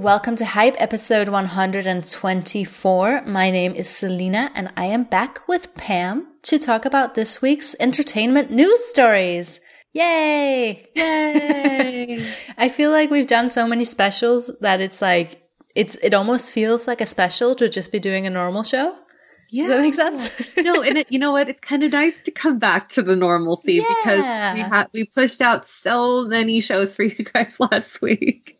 welcome to Hype episode 124. My name is Selena and I am back with Pam to talk about this week's entertainment news stories. Yay! Yay! I feel like we've done so many specials that it's like it's it almost feels like a special to just be doing a normal show. Yeah. Does that make sense? no, and it, you know what? It's kind of nice to come back to the normalcy Yeah. because we had we pushed out so many shows for you guys last week.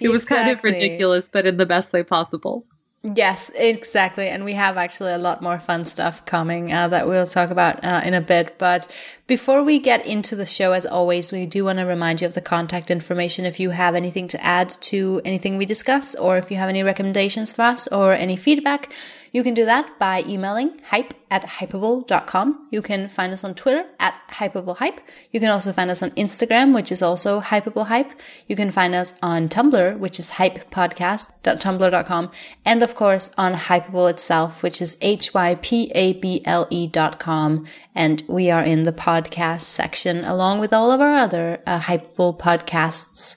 It was kind of ridiculous, but in the best way possible. Yes, exactly. And we have actually a lot more fun stuff coming uh, that we'll talk about uh, in a bit. But before we get into the show, as always, we do want to remind you of the contact information if you have anything to add to anything we discuss, or if you have any recommendations for us or any feedback. You can do that by emailing hype at hypable.com. You can find us on Twitter at hypablehype. You can also find us on Instagram, which is also hypablehype. You can find us on Tumblr, which is hypepodcast.tumblr.com. And of course on Hypable itself, which is H-Y-P-A-B-L-E dot com. And we are in the podcast section along with all of our other uh, podcasts.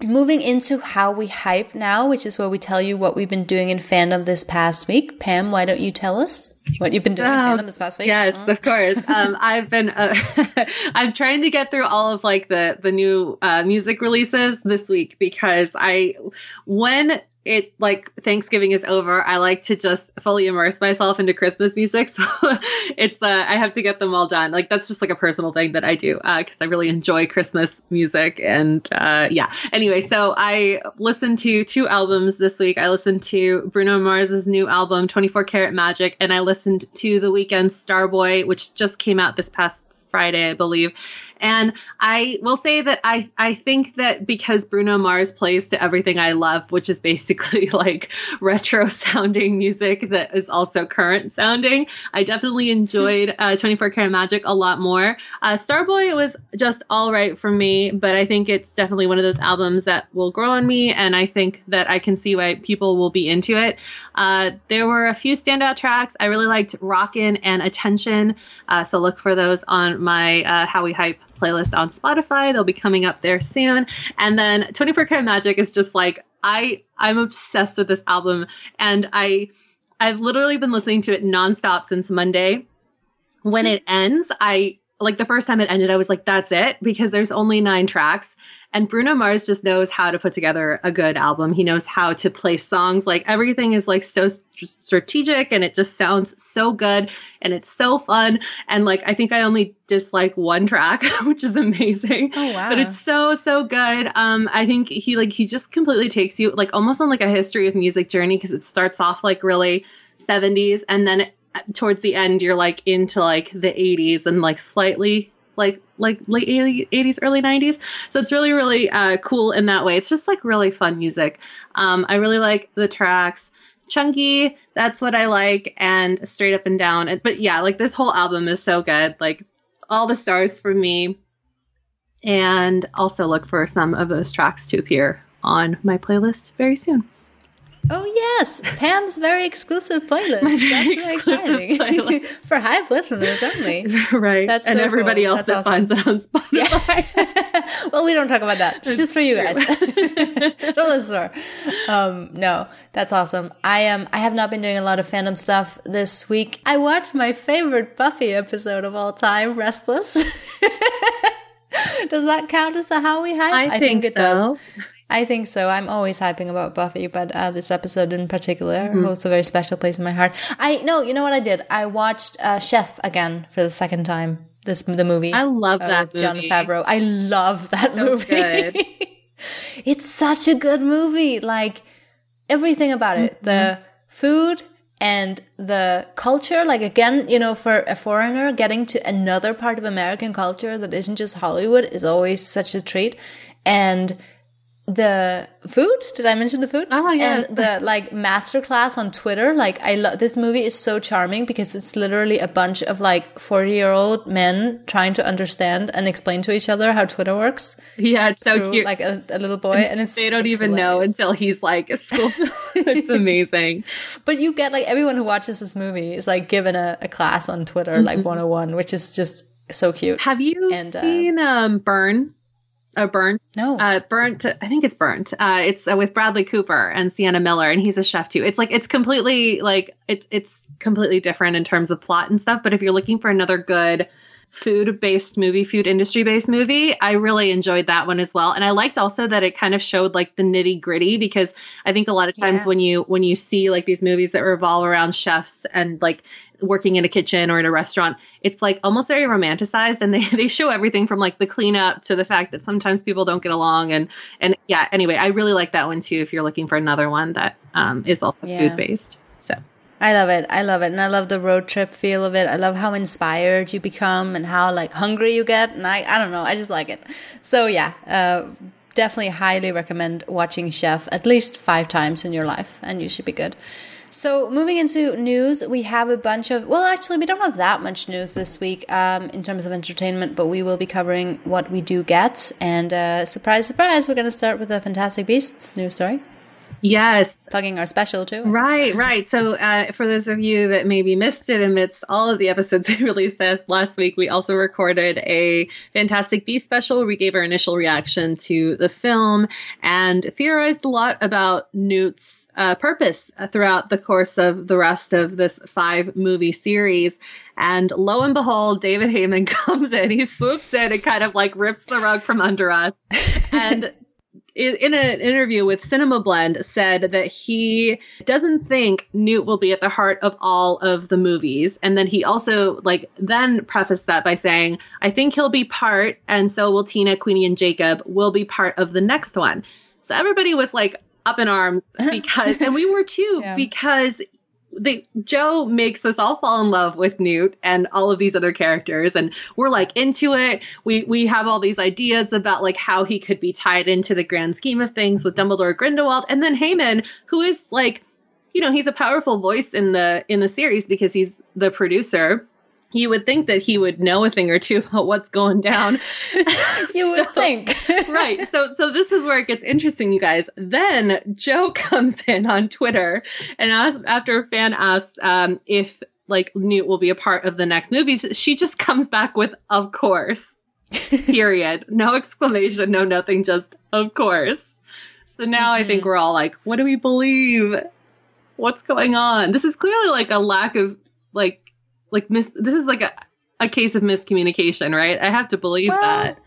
Moving into how we hype now, which is where we tell you what we've been doing in fandom this past week. Pam, why don't you tell us what you've been doing in Oh, fandom this past week? Yes, of course. Um, I've been uh, I'm trying to get through all of like the the new uh, music releases this week because I when it like Thanksgiving is over, I like to just fully immerse myself into Christmas music. So it's uh, I have to get them all done. Like that's just like a personal thing that I do because I really enjoy Christmas music and uh, yeah. Anyway, so I listened to two albums this week. I listened to Bruno Mars's new album 24 Karat Magic and I listened to The Weeknd's Starboy which just came out this past Friday, I believe. And I will say that I, I think that because Bruno Mars plays to everything I love, which is basically like retro sounding music that is also current sounding, I definitely enjoyed uh, 24 Karat Magic a lot more. Uh, Starboy was just all right for me, but I think it's definitely one of those albums that will grow on me. And I think that I can see why people will be into it. Uh, there were a few standout tracks. I really liked Rockin' and Attention. Uh, so look for those on my uh, How We Hype playlist on Spotify. They'll be coming up there soon. And then 24 Karat Magic is just like I I'm obsessed with this album and I I've literally been listening to it nonstop since Monday. When it ends, I like the first time it ended, I was like, that's it, because there's only nine tracks. And Bruno Mars just knows how to put together a good album. He knows how to play songs. Like everything is like so st- strategic and it just sounds so good and it's so fun. And like, I think I only dislike one track, which is amazing. Oh, wow. But it's so, so good. Um, I think he like, he just completely takes you like almost on like a history of music journey because it starts off like really 70s and then it, towards the end you're like into like the 80s and like slightly like like late 80s early 90s so it's really really uh, cool in that way. It's just like really fun music. Um, i really like the tracks. Chunky that's what i like and straight up and down. But yeah like this whole album is so good. Like all the stars for me. And also look for some of those tracks to appear on my playlist very soon Oh yes, Pam's very exclusive playlist. My very That's exclusive very exciting playlist. for hype listeners only. right That's and so everybody cool. else That's that finds it on spotify Yeah. well, we don't talk about that. It's just for you guys. don't listen to her. Um, no, that's awesome. I am. I have not been doing a lot of fandom stuff this week. I watched my favorite Buffy episode of all time, Restless. does that count as a how we hype? I, think, it so. I think so. I'm always hyping about Buffy, but uh, this episode in particular Mm-hmm. holds a very special place in my heart. I no, you know what I did? I watched uh, Chef again for the second time. This the movie. I love uh, that with John movie. Favreau. I love that So movie. it's such a good movie. Like everything about it, the Mm-hmm. food and the culture. Like again, you know, for a foreigner getting to another part of American culture that isn't just Hollywood is always such a treat. And the food did i mention the food Oh, yeah. and the like masterclass on twitter like i love this movie is so charming because it's literally a bunch of like 40 year old men trying to understand and explain to each other how twitter works Yeah, it's so through, cute. like a, a little boy and it's they don't even know until he's like at school. it's amazing. but you get like everyone who watches this movie is like given a, a class on twitter Mm-hmm. like 101 which is just so cute Have you And, uh, seen um Burn? Uh, burnt. No. Uh, burnt. I think it's burnt. Uh, it's uh, with Bradley Cooper and Sienna Miller, and he's a chef too. It's like it's completely like it's it's completely different in terms of plot and stuff. But if you're looking for another good food based movie, food industry based movie. I really enjoyed that one as well. And I liked also that it kind of showed like the nitty gritty because I think a lot of times yeah. when you when you see like these movies that revolve around chefs and like working in a kitchen or in a restaurant, it's like almost very romanticized and they, they show everything from like the cleanup to the fact that sometimes people don't get along and and yeah, anyway, I really like that one too if you're looking for another one that um, is also yeah. food based. So I love it. I love it. And I love the road trip feel of it. I love how inspired you become and how like hungry you get. And I, I don't know. I just like it. So yeah, uh, definitely highly recommend watching Chef at least five times in your life and you should be good. So moving into news, we have a bunch of, well, actually we don't have that much news this week um, in terms of entertainment, but we will be covering what we do get. And uh, surprise, surprise, we're going to start with a Fantastic Beasts news story. Yes. Plugging our special too. Right, right. So, uh, for those of you that maybe missed it amidst all of the episodes we released last week, we also recorded a Fantastic Beast special where we gave our initial reaction to the film and theorized a lot about Newt's uh, purpose throughout the course of the rest of this five movie series. And lo and behold, David Heyman comes in, he swoops in and kind of like rips the rug from under us. And in an interview with Cinema Blend, said that he doesn't think Newt will be at the heart of all of the movies. And then he also, like, then prefaced that by saying, I think he'll be part, and so will Tina, Queenie, and Jacob will be part of the next one. So everybody was like up in arms because, and we were too, yeah. because they Joe makes us all fall in love with Newt and all of these other characters and we're like into it. We we have all these ideas about like how he could be tied into the grand scheme of things with Dumbledore Grindelwald and then Heyman who is like you know, he's a powerful voice in the in the series because he's the producer you would think that he would know a thing or two about what's going down. you so, would think. right. So so this is where it gets interesting, you guys. Then Joe comes in on Twitter and asks, after a fan asks um, if like Newt will be a part of the next movies, she just comes back with of course. Period. no exclamation, no nothing, just of course. So now mm-hmm. I think mm-hmm. we're all like, what do we believe? What's going on? This is clearly like a lack of like like mis- this is like a, a case of miscommunication, right? I have to believe well, that.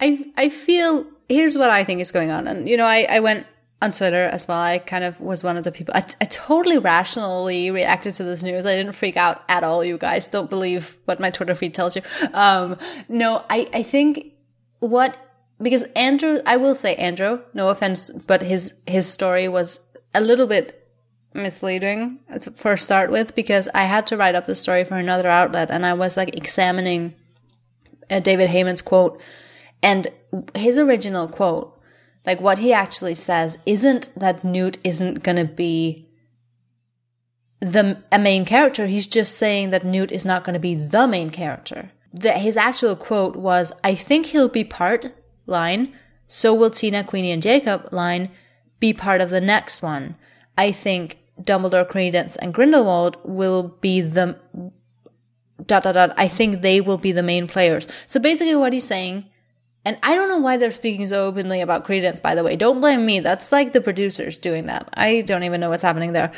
I I feel here's what I think is going on, and you know, I I went on Twitter as well. I kind of was one of the people. I, I totally rationally reacted to this news. I didn't freak out at all. You guys don't believe what my Twitter feed tells you. Um, no, I I think what because Andrew, I will say Andrew. No offense, but his his story was a little bit misleading to first start with because I had to write up the story for another outlet and I was like examining uh, David Heyman's quote and his original quote, like what he actually says, isn't that Newt isn't gonna be the a main character. He's just saying that Newt is not gonna be the main character. That his actual quote was, "I think he'll be part." Line. So will Tina, Queenie, and Jacob. Line. Be part of the next one. I think Dumbledore, Credence, and Grindelwald will be the dot dot dot. I think they will be the main players. So basically, what he's saying, and I don't know why they're speaking so openly about Credence. By the way, don't blame me. That's like the producers doing that. I don't even know what's happening there.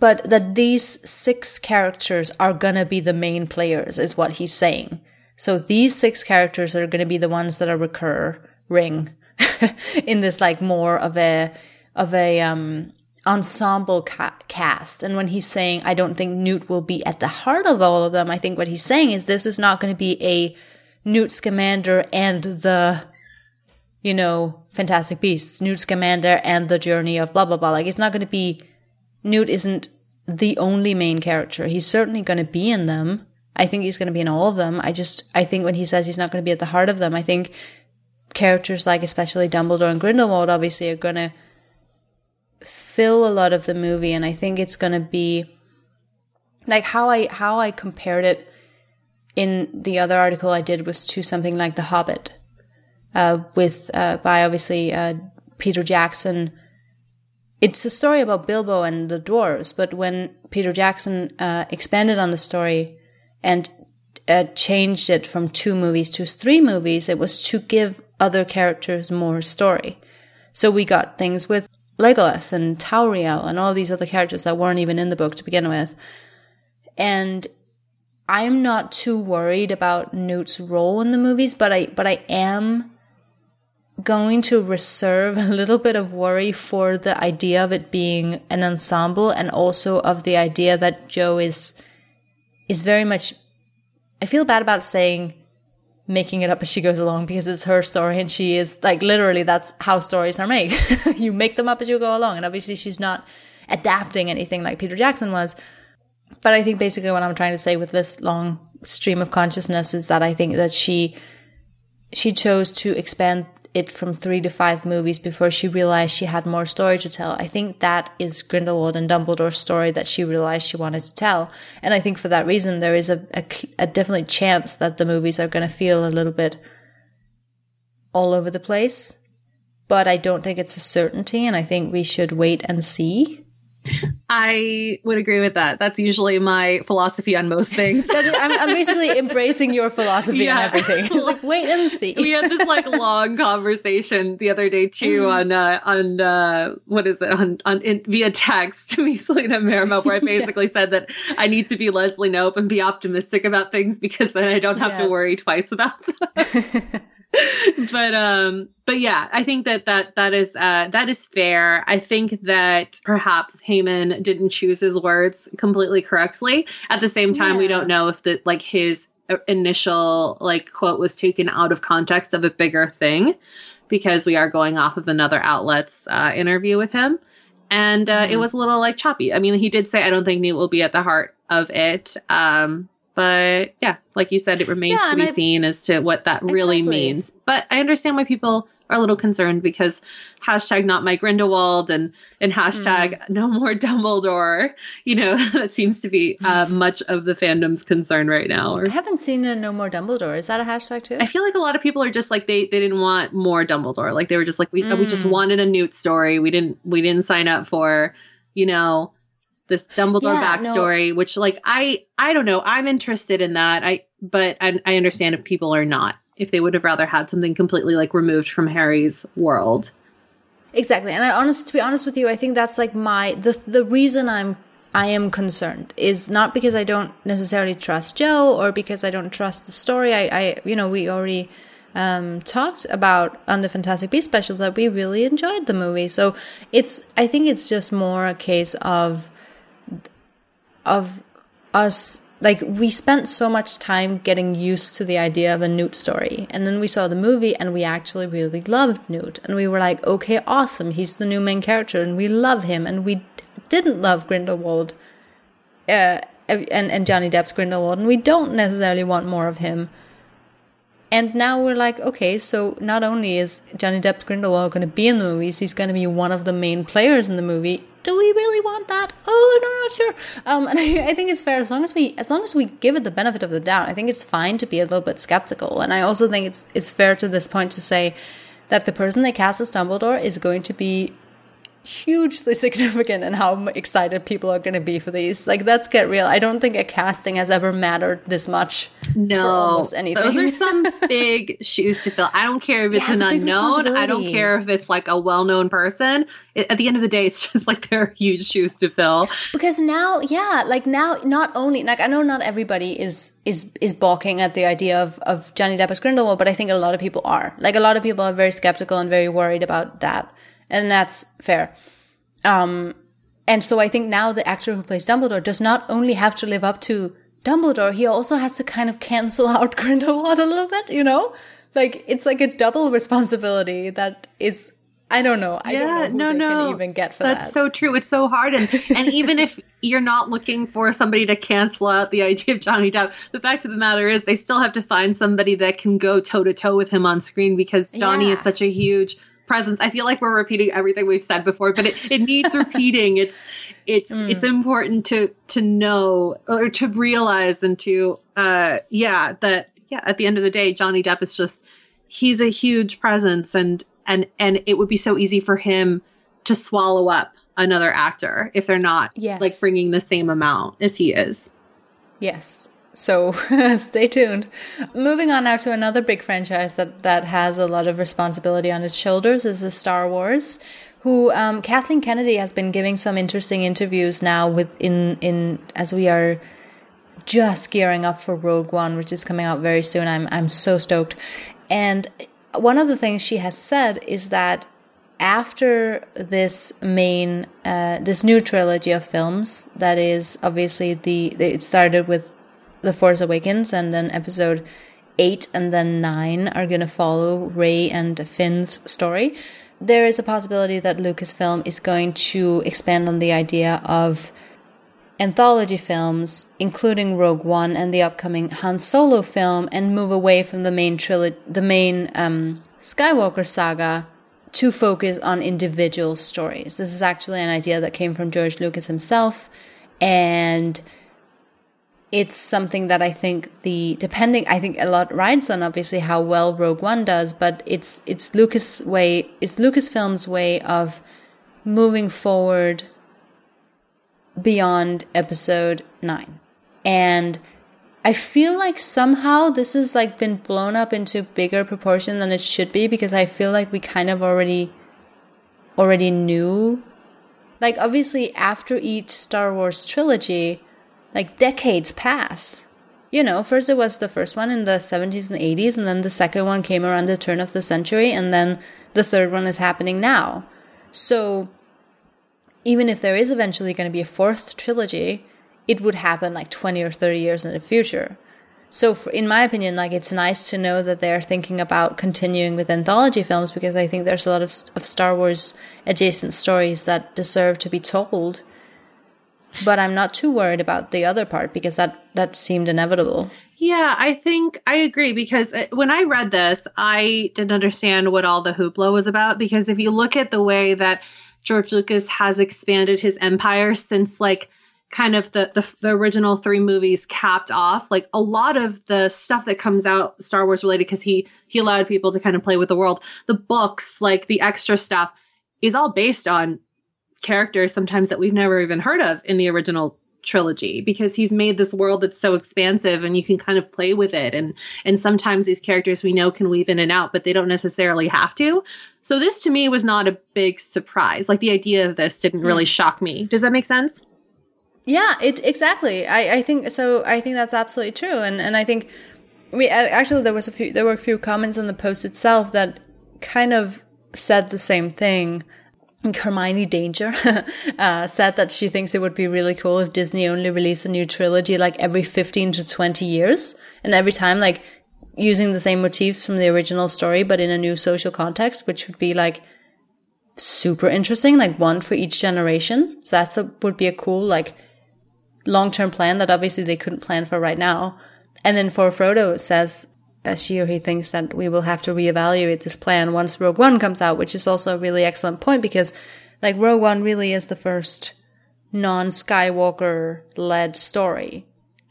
But that these six characters are gonna be the main players is what he's saying. So these six characters are gonna be the ones that are recurring in this like more of a of a um ensemble ca- cast. And when he's saying, I don't think Newt will be at the heart of all of them, I think what he's saying is this is not going to be a Newt Scamander and the, you know, Fantastic Beasts, Newt Scamander and the journey of blah, blah, blah. Like, it's not going to be, Newt isn't the only main character. He's certainly going to be in them. I think he's going to be in all of them. I just, I think when he says he's not going to be at the heart of them, I think characters like especially Dumbledore and Grindelwald obviously are going to fill a lot of the movie and I think it's going to be like how I how I compared it in the other article I did was to something like The Hobbit uh, with uh, by obviously uh, Peter Jackson it's a story about Bilbo and the dwarves but when Peter Jackson uh, expanded on the story and uh, changed it from two movies to three movies, it was to give other characters more story. So we got things with Legolas and Tauriel and all these other characters that weren't even in the book to begin with. And I'm not too worried about Newt's role in the movies, but I but I am going to reserve a little bit of worry for the idea of it being an ensemble and also of the idea that Joe is is very much I feel bad about saying making it up as she goes along because it's her story and she is like literally that's how stories are made. you make them up as you go along and obviously she's not adapting anything like Peter Jackson was. But I think basically what I'm trying to say with this long stream of consciousness is that I think that she she chose to expand it from three to five movies before she realized she had more story to tell. I think that is Grindelwald and Dumbledore's story that she realized she wanted to tell. And I think for that reason, there is a, a, a definitely chance that the movies are going to feel a little bit all over the place. But I don't think it's a certainty. And I think we should wait and see. I would agree with that. That's usually my philosophy on most things. I'm, I'm, basically embracing your philosophy yeah. on everything. It's like wait and see. we had this like long conversation the other day too mm. on uh, on uh, what is it on on in, via text to me, Selena Merriman, where I basically yeah. said that I need to be Leslie Knope and be optimistic about things because then I don't have yes. to worry twice about them. but um but yeah i think that that that is uh that is fair. I think that perhaps Heyman didn't choose his words completely correctly. At the same time yeah. we don't know if the like his initial like quote was taken out of context of a bigger thing because we are going off of another outlet's uh, interview with him. And uh, mm. it was a little like choppy. I mean he did say i don't think newt will be at the heart of it. Um but yeah, like you said, it remains yeah, to be I, seen as to what that really exactly. means. But I understand why people are a little concerned because hashtag not my Grindelwald and and hashtag mm. no more Dumbledore. You know that seems to be uh, much of the fandom's concern right now. Or, I haven't seen a no more Dumbledore. Is that a hashtag too? I feel like a lot of people are just like they they didn't want more Dumbledore. Like they were just like we mm. we just mm. wanted a Newt story. We didn't we didn't sign up for you know this Dumbledore yeah, backstory, no. which like I I don't know. I'm interested in that. I but I, I understand if people are not. If they would have rather had something completely like removed from Harry's world. Exactly. And I honest to be honest with you, I think that's like my the the reason I'm I am concerned is not because I don't necessarily trust Joe or because I don't trust the story. I, I you know, we already um, talked about on the Fantastic Beasts special that we really enjoyed the movie. So it's I think it's just more a case of of us like we spent so much time getting used to the idea of a Newt story. And then we saw the movie and we actually really loved Newt. And we were like, okay, awesome. He's the new main character and we love him. And we didn't love Grindelwald uh, and, and Johnny Depp's Grindelwald. And we don't necessarily want more of him. And now we're like, okay, so not only is Johnny Depp's Grindelwald going to be in the movies, he's going to be one of the main players in the movie do we really want that? Oh, I'm not sure. Um, and I, I, think it's fair as long as we as long as we give it the benefit of the doubt. I think it's fine to be a little bit skeptical, and I also think it's it's fair to this point to say that the person they cast as Dumbledore is going to be hugely significant in how excited people are going to be for these. Like, let's get real. I don't think a casting has ever mattered this much. No, almost anything. Those are some big shoes to fill. I don't care if it's yeah, an unknown. I don't care if it's like a well-known person. It, at the end of the day, it's just like they're huge shoes to fill. Because now, yeah, like now, not only like I know not everybody is is is balking at the idea of of Johnny Depp as Grindelwald, but I think a lot of people are. Like a lot of people are very skeptical and very worried about that and that's fair. Um, and so I think now the actor who plays Dumbledore does not only have to live up to Dumbledore, he also has to kind of cancel out Grindelwald a little bit, you know? Like it's like a double responsibility that is I don't know. I yeah, don't know who no, they no. can even get for That's that. so true. It's so hard. And and even if you're not looking for somebody to cancel out the idea of Johnny Depp, the fact of the matter is they still have to find somebody that can go toe to toe with him on screen because Johnny yeah. is such a huge presence. I feel like we're repeating everything we've said before, but it, it needs repeating. It's it's mm. it's important to to know or to realize and to uh yeah that yeah at the end of the day Johnny Depp is just he's a huge presence and and and it would be so easy for him to swallow up another actor if they're not yes. like bringing the same amount as he is. Yes So stay tuned. Moving on now to another big franchise that, that has a lot of responsibility on its shoulders is the Star Wars. Who um, Kathleen Kennedy has been giving some interesting interviews now within in as we are just gearing up for Rogue One, which is coming out very soon. I'm I'm so stoked. And one of the things she has said is that after this main uh, this new trilogy of films that is obviously the it started with the force awakens and then episode 8 and then 9 are going to follow rey and finn's story there is a possibility that lucasfilm is going to expand on the idea of anthology films including rogue one and the upcoming han solo film and move away from the main trilogy the main um, skywalker saga to focus on individual stories. This is actually an idea that came from George Lucas himself, and it's something that I think the depending I think a lot rides on obviously how well Rogue One does, but it's it's Lucas way it's Lucasfilm's way of moving forward beyond episode 9. And I feel like somehow this has like been blown up into bigger proportion than it should be because I feel like we kind of already already knew like obviously after each Star Wars trilogy like decades pass. You know, first it was the first one in the 70s and 80s and then the second one came around the turn of the century and then the third one is happening now. So even if there is eventually going to be a fourth trilogy, it would happen like 20 or 30 years in the future. So, for, in my opinion, like it's nice to know that they're thinking about continuing with anthology films because I think there's a lot of, of Star Wars adjacent stories that deserve to be told. But I'm not too worried about the other part because that that seemed inevitable. Yeah, I think I agree because uh, when I read this, I didn't understand what all the hoopla was about because if you look at the way that George Lucas has expanded his empire since like kind of the, the, the original three movies capped off like a lot of the stuff that comes out star wars related because he he allowed people to kind of play with the world the books like the extra stuff is all based on characters sometimes that we've never even heard of in the original trilogy because he's made this world that's so expansive and you can kind of play with it and and sometimes these characters we know can weave in and out but they don't necessarily have to so this to me was not a big surprise like the idea of this didn't really hmm. shock me does that make sense yeah, it exactly. I I think so. I think that's absolutely true, and and I think we actually there was a few there were a few comments on the post itself that kind of said the same thing. Hermione Danger uh, said that she thinks it would be really cool if Disney only released a new trilogy like every 15 to 20 years. And every time, like, using the same motifs from the original story, but in a new social context, which would be like super interesting, like one for each generation. So that's a, would be a cool, like, long term plan that obviously they couldn't plan for right now. And then for Frodo it says as she or he thinks that we will have to reevaluate this plan once Rogue One comes out, which is also a really excellent point because like Rogue One really is the first non Skywalker led story.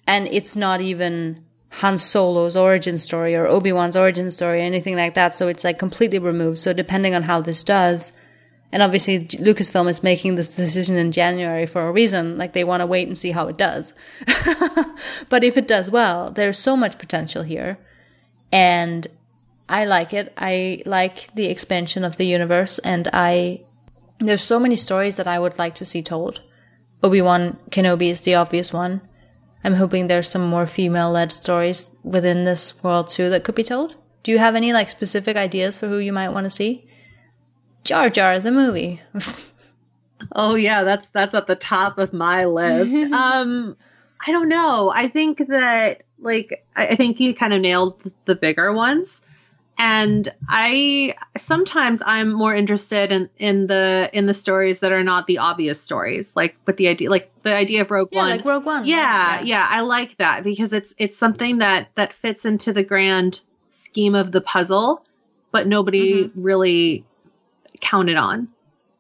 And it's not even Han Solo's origin story or Obi Wan's origin story or anything like that. So it's like completely removed. So depending on how this does, and obviously, Lucasfilm is making this decision in January for a reason. Like they want to wait and see how it does. but if it does well, there's so much potential here. And I like it. I like the expansion of the universe. And I, there's so many stories that I would like to see told. Obi Wan Kenobi is the obvious one. I'm hoping there's some more female led stories within this world too that could be told. Do you have any like specific ideas for who you might want to see? Jar Jar the movie. oh yeah, that's that's at the top of my list. um I don't know. I think that like I think you kind of nailed the bigger ones. And I sometimes I'm more interested in in the in the stories that are not the obvious stories, like with the idea like the idea of Rogue yeah, One. Like Rogue One. Yeah, yeah, yeah, I like that because it's it's something that that fits into the grand scheme of the puzzle, but nobody mm-hmm. really counted on.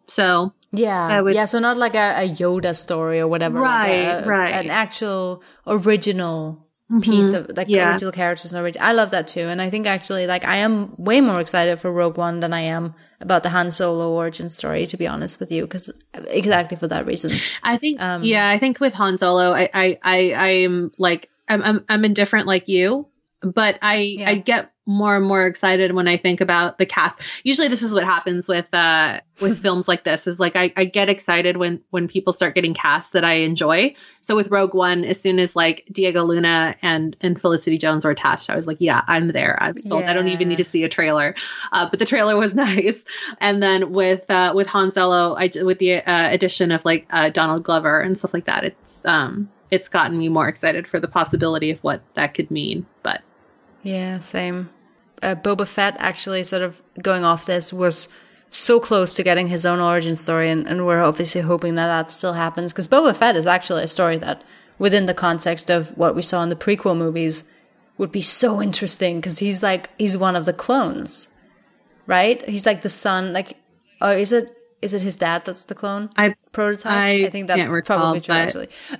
So yeah, would, yeah. So not like a, a, Yoda story or whatever, right? Like a, right. An actual original mm-hmm. piece of like yeah. original characters and original. I love that too, and I think actually like I am way more excited for Rogue One than I am about the Han Solo origin story. To be honest with you, because exactly for that reason. I think um, yeah, I think with Han Solo, I I I, I am like I'm, I'm, I'm indifferent like you, but I, yeah. I get more and more excited when I think about the cast. Usually this is what happens with uh with films like this is like I, I get excited when when people start getting cast that I enjoy. So with Rogue One, as soon as like Diego Luna and and Felicity Jones were attached, I was like, yeah, I'm there. I'm sold. Yeah. I don't even need to see a trailer. Uh, but the trailer was nice. And then with uh with Han Solo, I with the uh, addition of like uh, Donald Glover and stuff like that, it's um it's gotten me more excited for the possibility of what that could mean. But yeah, same uh, Boba Fett actually sort of going off this was so close to getting his own origin story, and, and we're obviously hoping that that still happens because Boba Fett is actually a story that, within the context of what we saw in the prequel movies, would be so interesting because he's like he's one of the clones, right? He's like the son, like, or is it is it his dad that's the clone I, prototype? I, I think that's recall, probably true. But... Actually,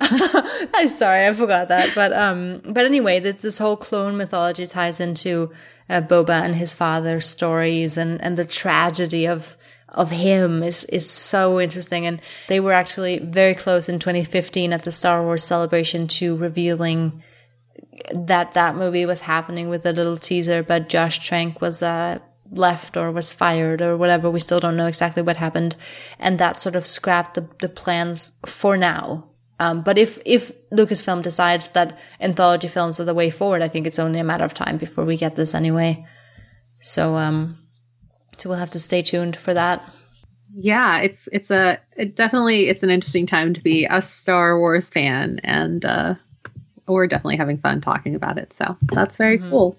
I'm sorry, I forgot that. But um, but anyway, this this whole clone mythology ties into uh, Boba and his father's stories and, and the tragedy of of him is is so interesting. And they were actually very close in 2015 at the Star Wars celebration to revealing that that movie was happening with a little teaser but Josh Trank was uh, left or was fired or whatever. We still don't know exactly what happened. And that sort of scrapped the, the plans for now um, but if if Lucasfilm decides that anthology films are the way forward, I think it's only a matter of time before we get this anyway. So um, so we'll have to stay tuned for that. Yeah, it's it's a it definitely it's an interesting time to be a Star Wars fan, and uh, we're definitely having fun talking about it. So that's very mm-hmm. cool.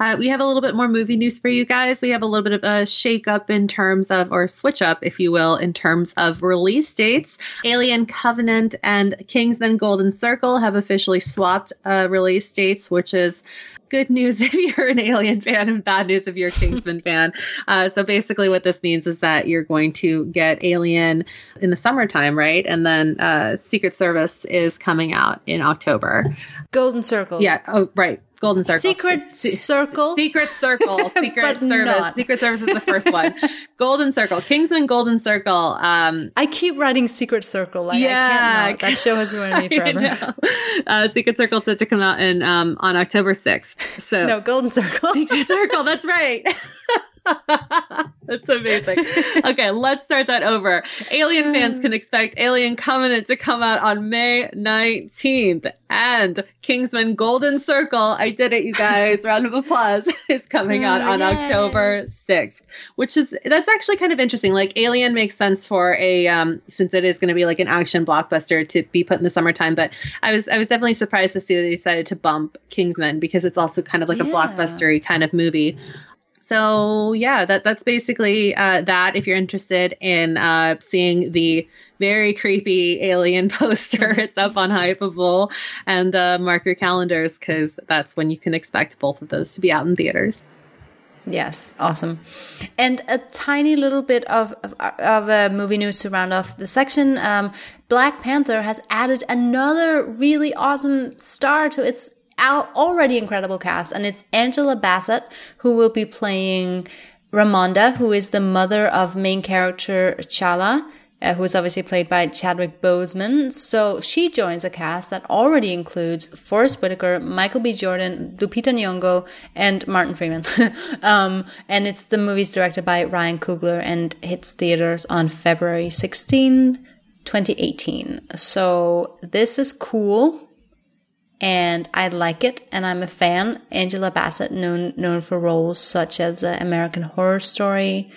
Uh, we have a little bit more movie news for you guys. We have a little bit of a shake up in terms of, or switch up, if you will, in terms of release dates. Alien Covenant and Kingsman Golden Circle have officially swapped uh, release dates, which is good news if you're an Alien fan and bad news if you're a Kingsman fan. Uh, so basically, what this means is that you're going to get Alien in the summertime, right? And then uh, Secret Service is coming out in October. Golden Circle. Yeah. Oh, right. Golden Circle. Secret Circle. Secret Circle. Secret Service. Not. Secret Service is the first one. Golden Circle. Kingsman Golden Circle. Um, I keep writing Secret Circle. Like yeah, I can't That show has ruined me forever. Uh, Secret Circle is set to come out in um, on October 6th. So No, Golden Circle. Secret Circle, that's right. That's amazing. Okay, let's start that over. Alien fans can expect Alien Covenant to come out on May 19th. And Kingsman Golden Circle, I did it, you guys. Round of applause, is coming out on October 6th, which is, that's actually kind of interesting. Like, Alien makes sense for a, um, since it is going to be like an action blockbuster to be put in the summertime. But I was, I was definitely surprised to see that they decided to bump Kingsman because it's also kind of like yeah. a blockbustery kind of movie. So yeah, that that's basically uh, that. If you're interested in uh, seeing the very creepy alien poster, it's up on Hypable, and uh, mark your calendars because that's when you can expect both of those to be out in theaters. Yes, awesome. And a tiny little bit of of, of uh, movie news to round off the section. Um, Black Panther has added another really awesome star to its already incredible cast, and it's Angela Bassett who will be playing Ramonda, who is the mother of main character T'Challa. Uh, who is obviously played by Chadwick Boseman. So she joins a cast that already includes Forest Whitaker, Michael B. Jordan, Lupita Nyong'o, and Martin Freeman. um, and it's the movie's directed by Ryan Coogler and hits theaters on February 16, 2018. So this is cool and I like it, and I'm a fan. Angela Bassett, known known for roles such as uh, American Horror Story.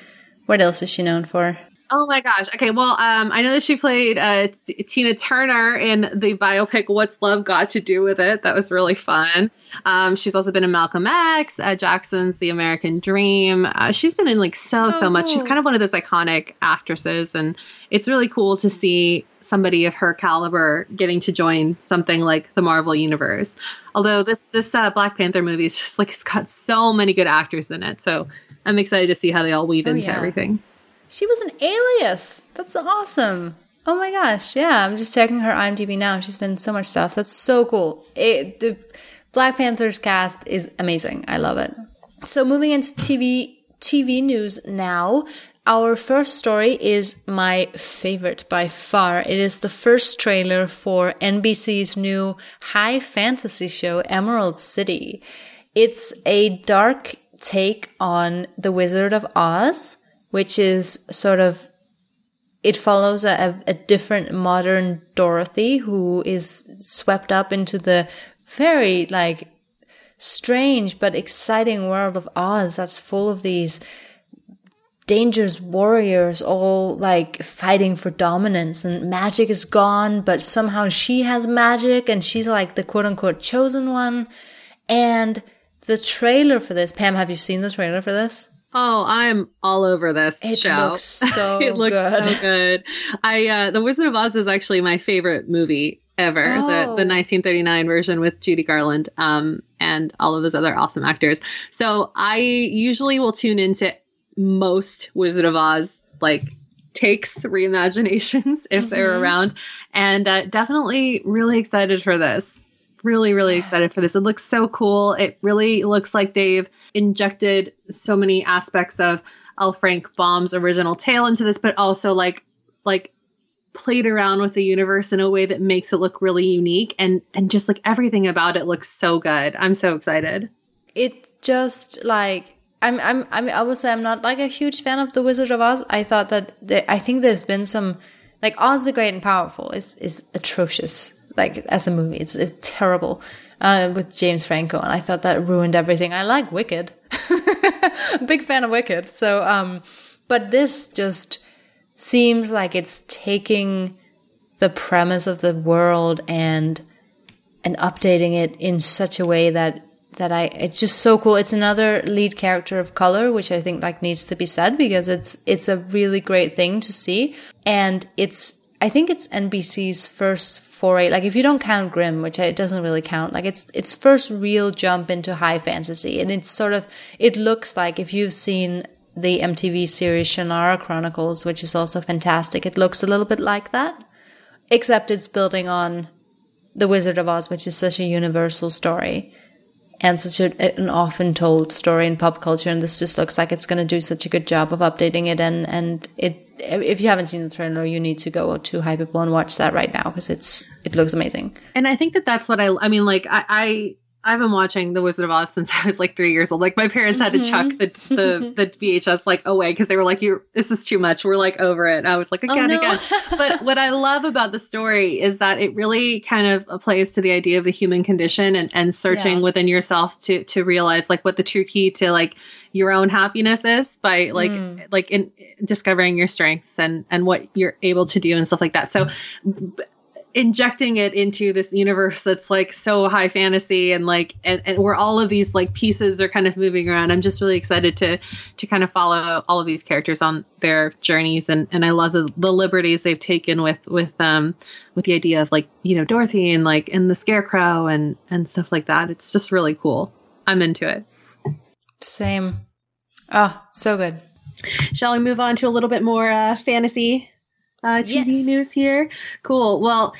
What else is she known for? Oh my gosh. Okay. Well, um, I know that she played uh, T- Tina Turner in the biopic "What's Love Got to Do with It." That was really fun. Um, she's also been in Malcolm X, uh, Jackson's The American Dream. Uh, she's been in like so oh, so much. She's kind of one of those iconic actresses, and it's really cool to see somebody of her caliber getting to join something like the Marvel Universe. Although this this uh, Black Panther movie is just like it's got so many good actors in it, so I'm excited to see how they all weave oh, into yeah. everything. She was an alias. That's awesome. Oh my gosh. Yeah, I'm just checking her IMDb now. She's been so much stuff. That's so cool. It, the Black Panther's cast is amazing. I love it. So moving into TV TV news now. our first story is my favorite by far. It is the first trailer for NBC's new high fantasy show, Emerald City. It's a dark take on The Wizard of Oz, which is sort of it follows a, a, different modern Dorothy who is swept up into the very like strange but exciting world of Oz that's full of these dangerous warriors all like fighting for dominance and magic is gone, but somehow she has magic and she's like the quote unquote chosen one. And the trailer for this, Pam, have you seen the trailer for this? Oh, I'm all over this it show. Looks so it looks good. so good. I uh The Wizard of Oz is actually my favorite movie ever. Oh. The the 1939 version with Judy Garland um and all of those other awesome actors. So I usually will tune into most Wizard of Oz like takes reimaginations if mm-hmm. they're around and uh, definitely really excited for this really really excited for this. It looks so cool. It really looks like they've injected so many aspects of l frank baum's original tale into this but also like like played around with the universe in a way that makes it look really unique and and just like everything about it looks so good. I'm so excited. It just like I'm, I'm, I mean, I would say I'm not like a huge fan of The Wizard of Oz. I thought that there, I think there's been some, like Oz the Great and Powerful is, is atrocious. Like as a movie, it's, it's terrible, uh, with James Franco. And I thought that ruined everything. I like Wicked. Big fan of Wicked. So, um, but this just seems like it's taking the premise of the world and, and updating it in such a way that that I it's just so cool. It's another lead character of color, which I think like needs to be said because it's it's a really great thing to see. And it's I think it's NBC's first foray. Like if you don't count Grimm, which it doesn't really count, like it's its first real jump into high fantasy. And it's sort of it looks like if you've seen the MTV series Shannara Chronicles, which is also fantastic, it looks a little bit like that. Except it's building on The Wizard of Oz, which is such a universal story and such an often told story in pop culture. And this just looks like it's going to do such a good job of updating it. And, and it, if you haven't seen the trailer, you need to go to Hypable and watch that right now because it's, it looks amazing. And I think that that's what I, I mean, like I, I I've been watching The Wizard of Oz since I was like three years old. Like my parents had to chuck mm-hmm. the the, the VHS like away because they were like, "You, this is too much. We're like over it." And I was like, "Again, oh, no. again." but what I love about the story is that it really kind of plays to the idea of the human condition and and searching yeah. within yourself to to realize like what the true key to like your own happiness is by like mm. like in discovering your strengths and and what you're able to do and stuff like that. So injecting it into this universe that's like so high fantasy and like and, and where all of these like pieces are kind of moving around. I'm just really excited to to kind of follow all of these characters on their journeys. And and i love the, the liberties they've taken with with um with the idea of like you know dorothy and like and the scarecrow and and stuff like that. It's just really cool. I'm into it. Same. Oh so good. Shall we move on to a little bit more uh fantasy uh, TV yes. news here. Cool. Well,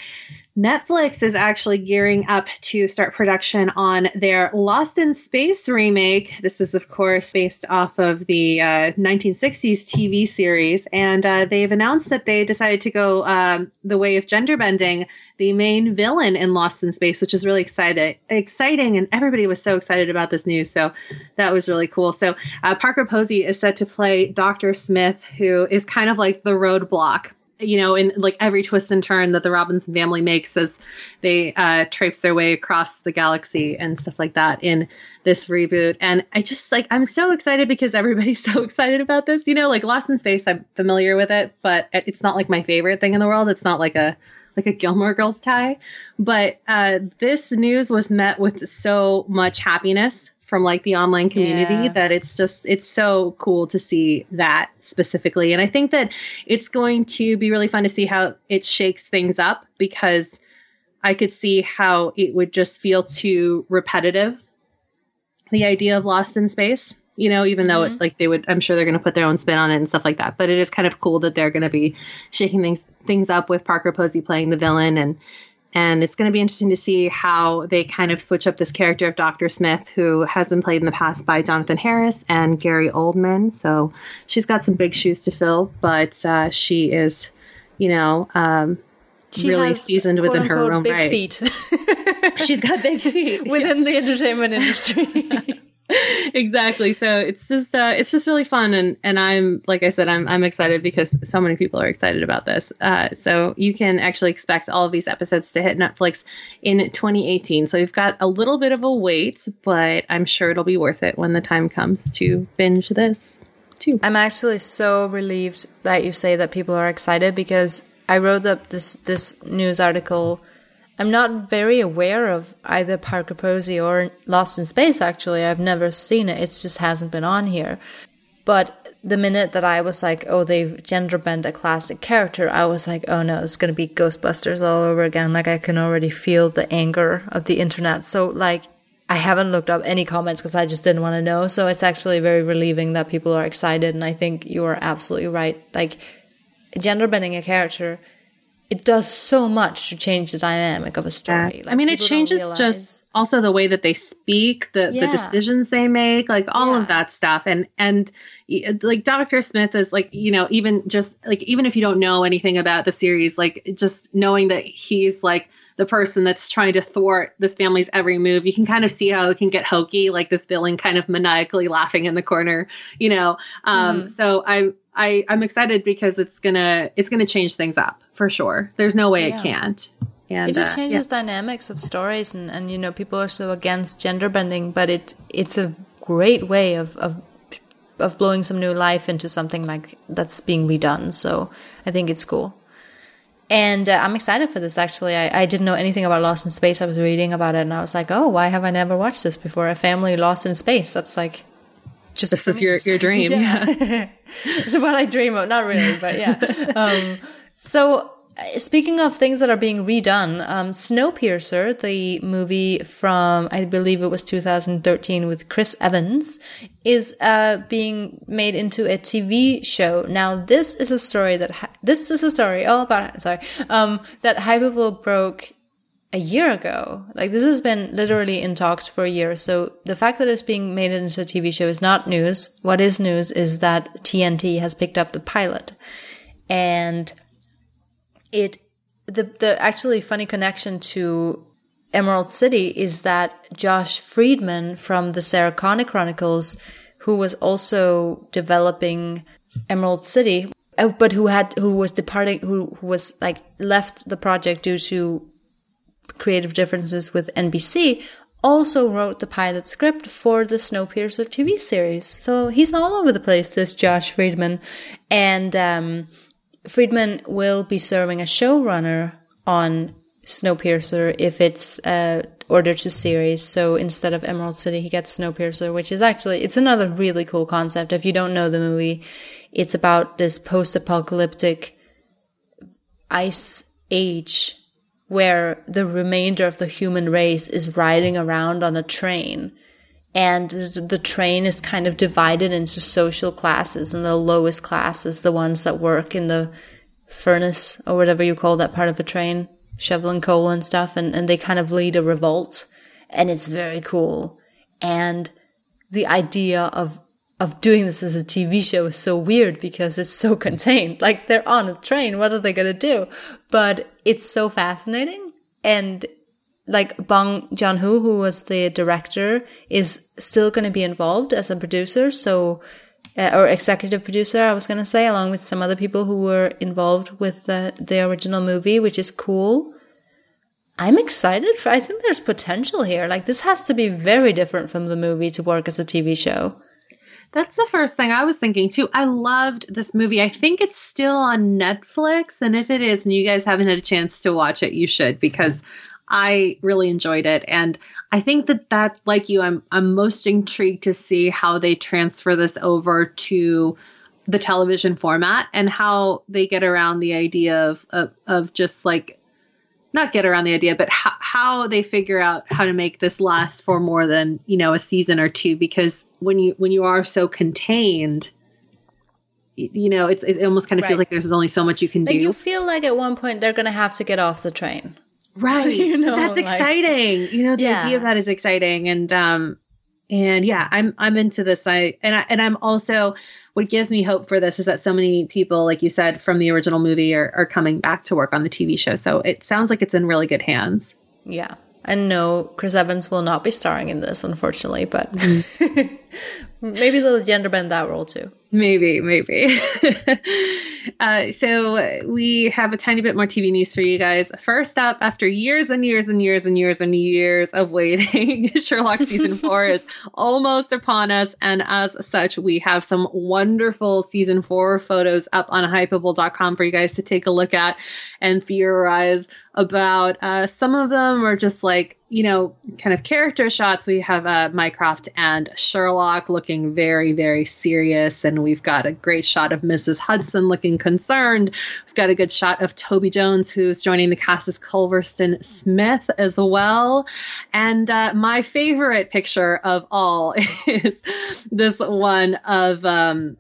Netflix is actually gearing up to start production on their Lost in Space remake. This is, of course, based off of the uh, 1960s TV series. And uh, they've announced that they decided to go um, the way of gender bending the main villain in Lost in Space, which is really excited, exciting. And everybody was so excited about this news. So that was really cool. So uh, Parker Posey is set to play Dr. Smith, who is kind of like the roadblock you know, in like every twist and turn that the Robinson family makes as they uh, traipse their way across the galaxy and stuff like that in this reboot. And I just like, I'm so excited because everybody's so excited about this. You know, like Lost in Space, I'm familiar with it, but it's not like my favorite thing in the world. It's not like a like a Gilmore Girls tie. But uh, this news was met with so much happiness from like the online community yeah. that it's just it's so cool to see that specifically and i think that it's going to be really fun to see how it shakes things up because i could see how it would just feel too repetitive the idea of lost in space you know even mm-hmm. though it, mm-hmm. like they would i'm sure they're going to put their own spin on it and stuff like that but it is kind of cool that they're going to be shaking things things up with parker posey playing the villain and and it's going to be interesting to see how they kind of switch up this character of Dr. Smith, who has been played in the past by Jonathan Harris and Gary Oldman. So she's got some big shoes to fill, but uh, she is, you know, um, she really seasoned within her own big right. feet. she's got big feet within yeah. the entertainment industry. exactly. So it's just uh, it's just really fun, and and I'm like I said, I'm I'm excited because so many people are excited about this. Uh, so you can actually expect all of these episodes to hit Netflix in 2018. So we've got a little bit of a wait, but I'm sure it'll be worth it when the time comes to binge this. Too. I'm actually so relieved that you say that people are excited because I wrote up this this news article I'm not very aware of either Parker Posey or Lost in Space, actually. I've never seen it. It just hasn't been on here. But the minute that I was like, oh, they've gender bent a classic character, I was like, oh no, it's going to be Ghostbusters all over again. Like, I can already feel the anger of the internet. So, like, I haven't looked up any comments because I just didn't want to know. So, it's actually very relieving that people are excited. And I think you are absolutely right. Like, gender bending a character it does so much to change the dynamic of a story. Yeah. Like, I mean, it changes just also the way that they speak, the yeah. the decisions they make, like all yeah. of that stuff. And and like Dr. Smith is like, you know, even just like even if you don't know anything about the series, like just knowing that he's like the person that's trying to thwart this family's every move, you can kind of see how it can get hokey, like this villain kind of maniacally laughing in the corner, you know. Um, mm. so I I I'm excited because it's gonna it's gonna change things up for sure. There's no way yeah. it can't. And, it just uh, changes yeah. dynamics of stories, and, and you know people are so against gender bending, but it it's a great way of of of blowing some new life into something like that's being redone. So I think it's cool. And uh, I'm excited for this actually. I, I didn't know anything about Lost in Space. I was reading about it and I was like, oh, why have I never watched this before? A family lost in space. That's like just this is your your dream. yeah. yeah. it's what I dream of. Not really, but yeah. Um, so uh, speaking of things that are being redone, um, Snowpiercer, the movie from I believe it was 2013 with Chris Evans, is uh, being made into a TV show. Now, this is a story that this is a story all about sorry um, that Hypable broke a year ago. Like this has been literally in talks for a year. So the fact that it's being made into a TV show is not news. What is news is that TNT has picked up the pilot. And it the the actually funny connection to Emerald City is that Josh Friedman from the Sarah Connor Chronicles, who was also developing Emerald City, uh, but who had who was departing who, who was like left the project due to creative differences with NBC, also wrote the pilot script for the Snowpiercer TV series. So he's all over the place, this Josh Friedman. And um, Friedman will be serving as showrunner on Snowpiercer if it's uh, ordered to series. So instead of Emerald City, he gets Snowpiercer, which is actually it's another really cool concept. If you don't know the movie, it's about this post-apocalyptic ice age where the remainder of the human race is riding around on a train. And the train is kind of divided into social classes and the lowest class is the ones that work in the furnace or whatever you call that part of a train shoveling coal and stuff and, and they kind of lead a revolt. And it's very cool. And the idea of of doing this as a TV show is so weird because it's so contained. Like they're on a train. What are they going to do? But it's so fascinating. And like Bong Joon-ho, who was the director, is still going to be involved as a producer. So, uh, or executive producer, I was going to say, along with some other people who were involved with the, the original movie, which is cool. I'm excited for, I think there's potential here. Like this has to be very different from the movie to work as a TV show. That's the first thing I was thinking too. I loved this movie. I think it's still on Netflix. And if it is and you guys haven't had a chance to watch it, you should because I really enjoyed it. And I think that that, like you, I'm, I'm most intrigued to see how they transfer this over to the television format and how they get around the idea of, of, of just like not get around the idea, but how, how they figure out how to make this last for more than you know a season or two. Because when you when you are so contained, you know it's it almost kind of right. feels like there's only so much you can like do. You feel like at one point they're going to have to get off the train. Right. You know, That's like- exciting. you know, the Yeah. idea of that is exciting. And um and yeah, I'm I'm into this. I and I and I'm also what gives me hope for this is that so many people, like you said, from the original movie are, are coming back to work on the TV show. So it sounds like it's in really good hands. Yeah. And no, Chris Evans will not be starring in this, unfortunately, but mm-hmm. maybe they'll gender bend that role too. Maybe, maybe. uh, so we have a tiny bit more TV news for you guys. First up, after years and years and years and years and years of waiting, Sherlock season four is almost upon us. And as such, we have some wonderful season four photos up on hypable.com for you guys to take a look at and theorize about. Uh, some of them are just like, you know, kind of character shots. We have uh, Mycroft and Sherlock looking very, very serious. And we've got a great shot of Mrs. Hudson looking concerned. We've got a good shot of Toby Jones, who's joining the cast as Culverton Smith as well. And uh, my favorite picture of all is this one of. Um,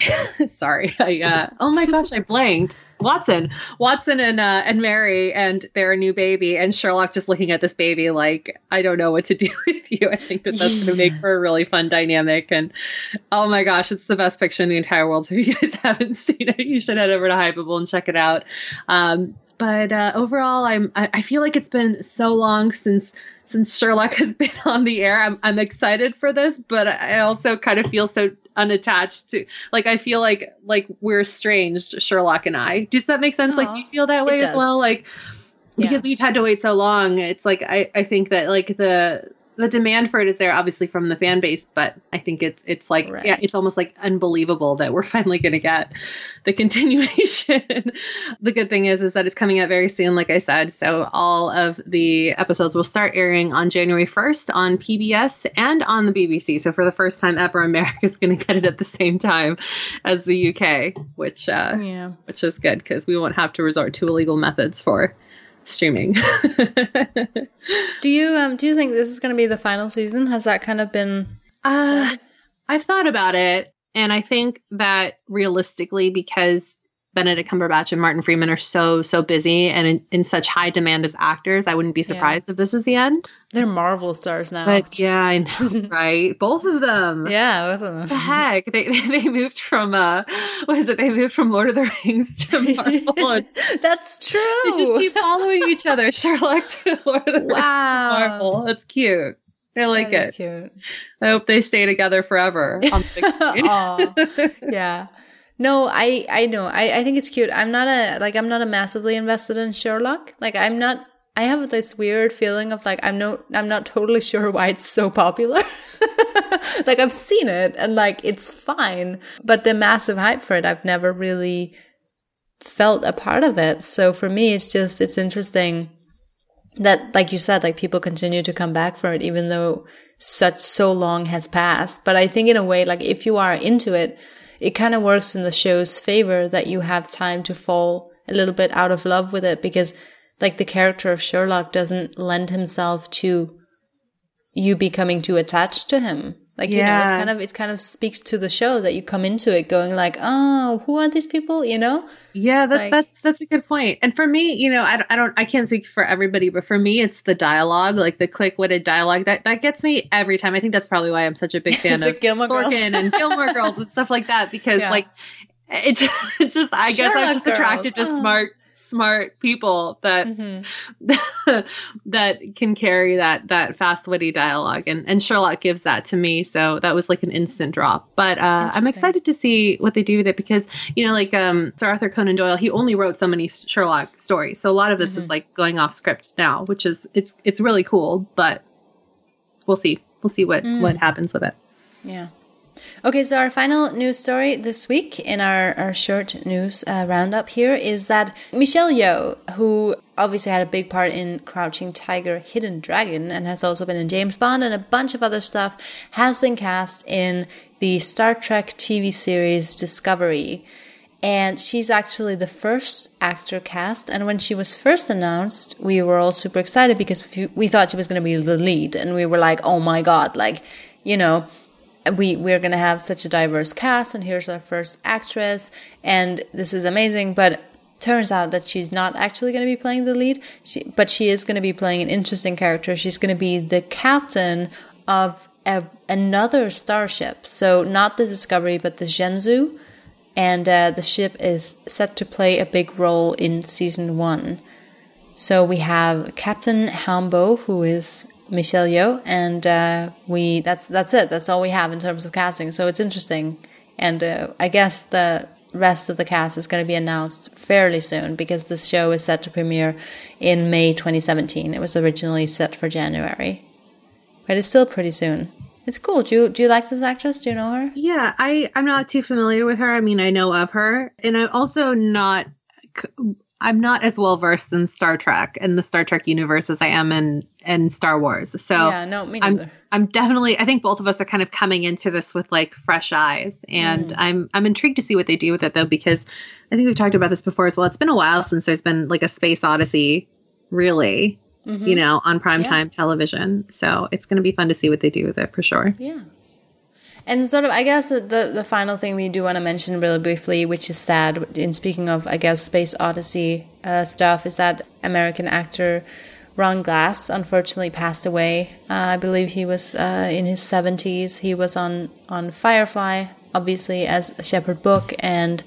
sorry, I uh, oh my gosh, I blanked. Watson, Watson, and uh, and Mary and their new baby, and Sherlock just looking at this baby like I don't know what to do with you. I think that that's going to make for a really fun dynamic. And oh my gosh, it's the best picture in the entire world. So if you guys haven't seen it, you should head over to Hypable and check it out. Um, but uh, overall, I'm I, I feel like it's been so long since since Sherlock has been on the air. I'm I'm excited for this, but I also kind of feel so unattached to like I feel like like we're estranged, Sherlock and I. Does that make sense? Like, do you feel that way as well? Like Yeah. because we've had to wait so long, it's like I I think that like the the demand for it is there obviously from the fan base, but I think it's it's like Right. yeah, it's almost like unbelievable that we're finally going to get the continuation. the good thing is is that it's coming out very soon like I said. So all of the episodes will start airing on January 1st on PBS and on the BBC. So for the first time ever America's going to get it at the same time as the UK, which uh Yeah. which is good cuz we won't have to resort to illegal methods for streaming. Do you um do you think this is going to be the final season? Has that kind of been Uh. I've thought about it, and I think that realistically, because Benedict Cumberbatch and Martin Freeman are so so busy and in, in such high demand as actors, I wouldn't be Yeah. surprised if this is the end. They're Marvel stars now? But yeah, I know, right? Both of them. Yeah, both of them. The heck, they they moved from uh, what is it? They moved from Lord of the Rings to Marvel. That's true. they just keep following each other. Sherlock to Lord of the Rings. wow. Marvel. That's cute. I like That it. cute. I hope they stay together forever on the big screen. Yeah. No, I I know. I I think it's cute. I'm not a like I'm not a massively invested in Sherlock. Like I'm not I have this weird feeling of like I'm no I'm not totally sure why it's so popular. like I've seen it and like it's fine, but the massive hype for it I've never really felt a part of it. So for me it's just it's interesting that like you said like people continue to come back for it even though such so long has passed but i think in a way like if you are into it it kind of works in the show's favor that you have time to fall a little bit out of love with it because like the character of sherlock doesn't lend himself to you becoming too attached to him like you know it's kind of it kind of speaks to the show that you come into it going like oh who are these people you know Yeah, that, Like- that's that's a good point. And for me, you know, I, don't- I don't I can't speak for everybody, but for me, it's the dialogue, like the quick witted dialogue that that gets me every time. I think that's probably why I'm such a big fan of Gilmore Girls. Sorkin and Gilmore Girls and stuff like that because Yeah. like it just, it just I guess I'm just attracted Girls. to smart smart people that Mhm. that can carry that that fast witty dialogue. And and Sherlock gives that to me. So that was like an instant drop. But uh, I'm excited to see what they do with it because you know like um Sir Arthur Conan Doyle he only wrote so many Sherlock stories. So a lot of this is like going off script now which is it's it's really cool. But we'll see. We'll see what what happens with it. Yeah. Okay, so our final news story this week in our, our short news uh, roundup here is that Michelle Yeoh, who obviously had a big part in Crouching Tiger, Hidden Dragon, and has also been in James Bond and a bunch of other stuff, has been cast in the Star Trek TV series Discovery. And she's actually the first actor cast. And when she was first announced, we were all super excited because we- we thought she was going to be the lead. And we were like, oh my God, like, you know, we we're gonna have such a diverse cast and here's our first actress and this is amazing but turns out that she's not actually going to be playing the lead, she, but she is going to be playing an interesting character. She's going to be the captain of a, another starship. So, not the Discovery, but the Shenzhou. And uh, the ship is set to play a big role in season one. So, we have Captain Han Bo, who is Michelle Yeoh, and uh, we that's that's it. That's all we have in terms of casting. So it's interesting, and uh, I guess the rest of the cast is going to be announced fairly soon because this show is set to premiere in May 2017. It was originally set for January, but it's still pretty soon. It's cool. Do you do you like this actress? Do you know her? Yeah, I I'm not too familiar with her. I mean, I know of her, and I'm also not I'm not as well versed in Star Trek and the Star Trek universe as I am in in Star Wars. So yeah, no, me neither. I'm I'm definitely I think both of us are kind of coming into this with like fresh eyes, and mm. I'm I'm intrigued to see what they do with it though because I think we've talked about this before as well. It's been a while since there's been like a space odyssey, really, mm-hmm. you know, on primetime yeah. television. So it's going to be fun to see what they do with it for sure. Yeah. And sort of, I guess the the final thing we do want to mention really briefly, which is sad in speaking of, I guess, Space Odyssey uh, stuff, is that American actor Ron Glass unfortunately passed away. Uh, I believe he was uh, in his seventies. He was on on Firefly, obviously as Shepherd Book, and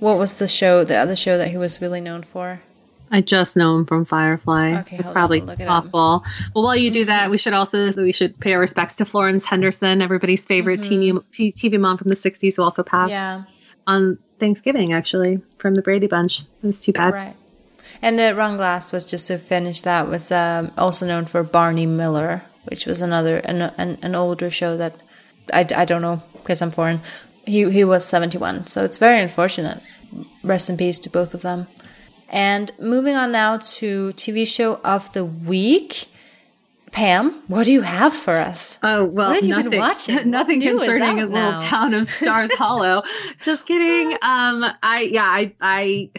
what was the show? The other show that he was really known for? I just know him from Firefly. Okay, it's probably awful. Well, while you do that, we should also we should pay our respects to Florence Henderson, everybody's favorite mm-hmm. TV, TV mom from the '60s, who also passed yeah. on Thanksgiving, actually, from the Brady Bunch. It was too bad. Right. And uh, Ron Glass was just to finish that was um, also known for Barney Miller, which was another an, an, an older show that I, I don't know because I'm foreign. He he was 71, so it's very unfortunate. Rest in peace to both of them. And moving on now to TV show of the week. Pam, what do you have for us? Oh well, what have you nothing? Nothing concerning a now? little town of Stars Hollow. Just kidding. Um, I yeah, I I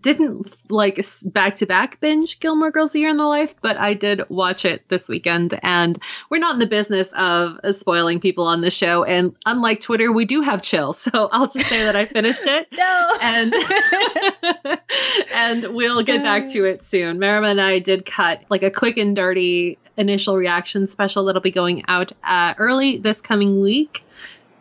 didn't like back to back binge Gilmore Girls: A Year in the Life, but I did watch it this weekend, and we're not in the business of spoiling people on the show. And unlike Twitter, we do have chill. So I'll just say that I finished it. no, and and we'll get back to it soon. Marama and I did cut like a quick and dirty initial reaction special that'll be going out uh, early this coming week.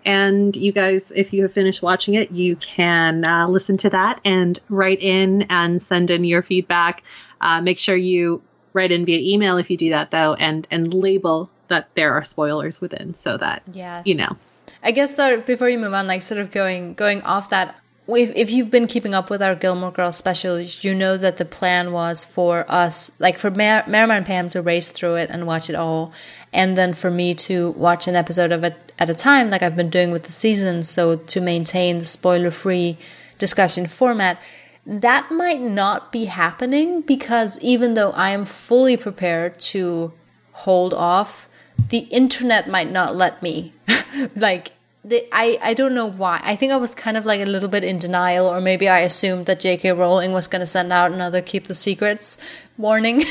And you guys, if you have finished watching it, you can uh, listen to that and write in and send in your feedback. Uh, make sure you write in via email if you do that, though, and and label that there are spoilers within, so that yes. you know. I guess so. Before you move on, like sort of going going off that, if, if you've been keeping up with our Gilmore Girls special, you know that the plan was for us, like for Mar- Marama and Pam to race through it and watch it all, and then for me to watch an episode of it at a time, like I've been doing with the season. so to maintain the spoiler free discussion format. That might not be happening because even though I am fully prepared to hold off, the internet might not let me. like, I, I don't know why. I think I was kind of like a little bit in denial, or maybe I assumed that J.K. Rowling was going to send out another keep the secrets warning.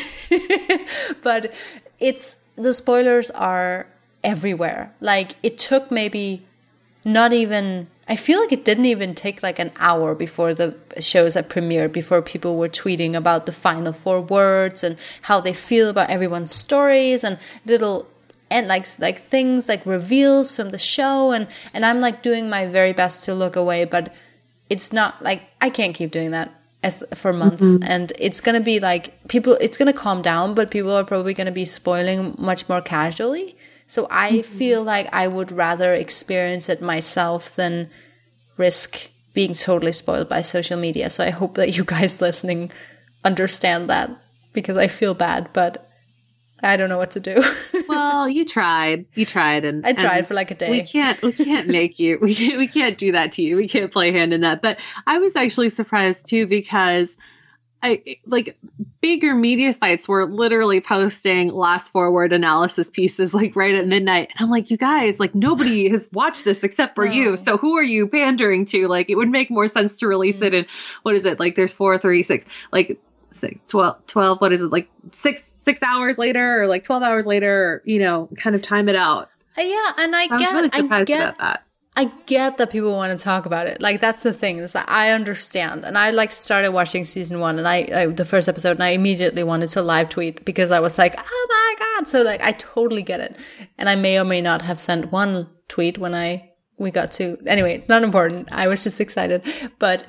but it's the spoilers are everywhere. Like it took maybe not even I feel like it didn't even take like an hour before the shows had premiered, before people were tweeting about the final four words and how they feel about everyone's stories and little and like like things like reveals from the show and and I'm like doing my very best to look away but it's not like I can't keep doing that as for months mm-hmm. and it's going to be like people it's going to calm down but people are probably going to be spoiling much more casually so I mm-hmm. feel like I would rather experience it myself than risk being totally spoiled by social media so I hope that you guys listening understand that because I feel bad but I don't know what to do. well, you tried. You tried, and I tried and for like a day. We can't. We can't make you. We can't, we can't do that to you. We can't play hand in that. But I was actually surprised too because I like bigger media sites were literally posting last forward analysis pieces like right at midnight. And I'm like, you guys, like nobody has watched this except for you. So who are you pandering to? Like it would make more sense to release mm-hmm. it in what is it? Like there's four, three, six, like six, 12, 12, what is it? Like six six hours later or like 12 hours later, you know, kind of time it out. Uh, yeah, and I so get, I was really surprised I get, about that. I get that people want to talk about it. Like that's the thing. Is that I understand, and I like started watching season one, and I, I the first episode, and I immediately wanted to live tweet because I was like, oh my god! So like I totally get it, and I may or may not have sent one tweet when I we got to anyway. Not important. I was just excited, but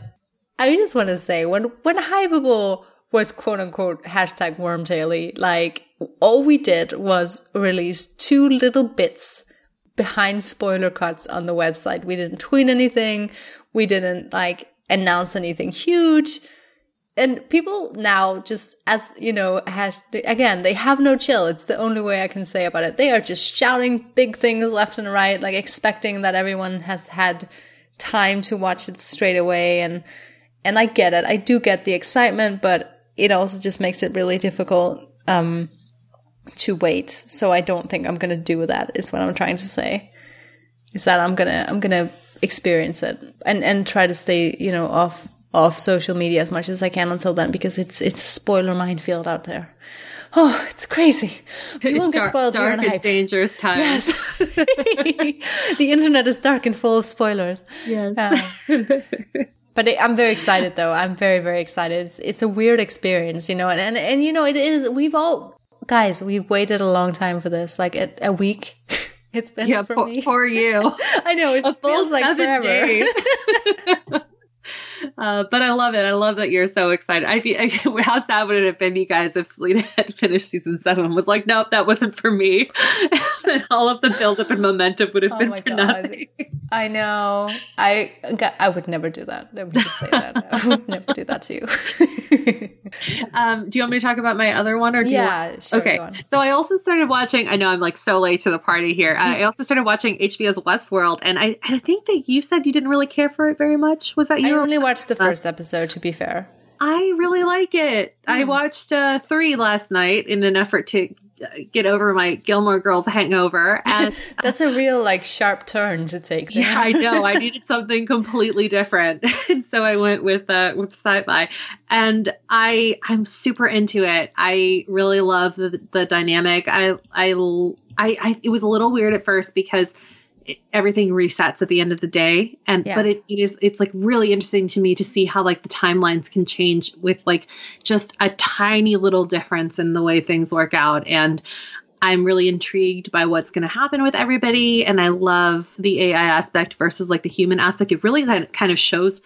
I just want to say when when Hypable was quote unquote hashtag wormtaily, like all we did was release two little bits behind spoiler cuts on the website. We didn't tweet anything. We didn't like announce anything huge. And people now just as, you know, has, again, they have no chill. It's the only way I can say about it. They are just shouting big things left and right, like expecting that everyone has had time to watch it straight away. And, and I get it. I do get the excitement, but it also just makes it really difficult. Um, to wait. So I don't think I'm going to do that is what I'm trying to say. Is that I'm going to I'm going to experience it and and try to stay, you know, off off social media as much as I can until then because it's it's a spoiler minefield out there. Oh, it's crazy. We won't get spoiled dark, dark and dangerous times. Yes. the internet is dark and full of spoilers. Yes. Uh, but it, I'm very excited though. I'm very, very excited. It's, it's, a weird experience, you know, and, and, and, you know, it is, we've all, guys, we've waited a long time for this, like a, a week. it's been yeah, for, for me. For you. I know, it a feels like forever. Uh, but I love it. I love that you're so excited. I, I, how sad would it have been, you guys, if Selena had finished season seven and was like, nope, that wasn't for me. and all of the buildup and momentum would have oh been for God. nothing. I know. I I would never do that. I would just say that. I would never do that to you. um, do you want me to talk about my other one, or do yeah? You want- sure, okay. So I also started watching. I know I'm like so late to the party here. Uh, I also started watching HBO's Westworld, and I I think that you said you didn't really care for it very much. Was that you? I only watched the first episode. To be fair, I really like it. Mm. I hmm. watched uh, three last night in an effort to get over my Gilmore Girls hangover. And that's a real like sharp turn to take. There. Yeah, I know. I needed something completely different, and so I went with uh, with sci-fi. And I I'm super into it. I really love the the dynamic. I I I, I it was a little weird at first because everything resets at the end of the day. And yeah. but it, it is it's like really interesting to me to see how like the timelines can change with like just a tiny little difference in the way things work out. And I'm really intrigued by what's going to happen with everybody. And I love the AI aspect versus like the human aspect. It really kind of shows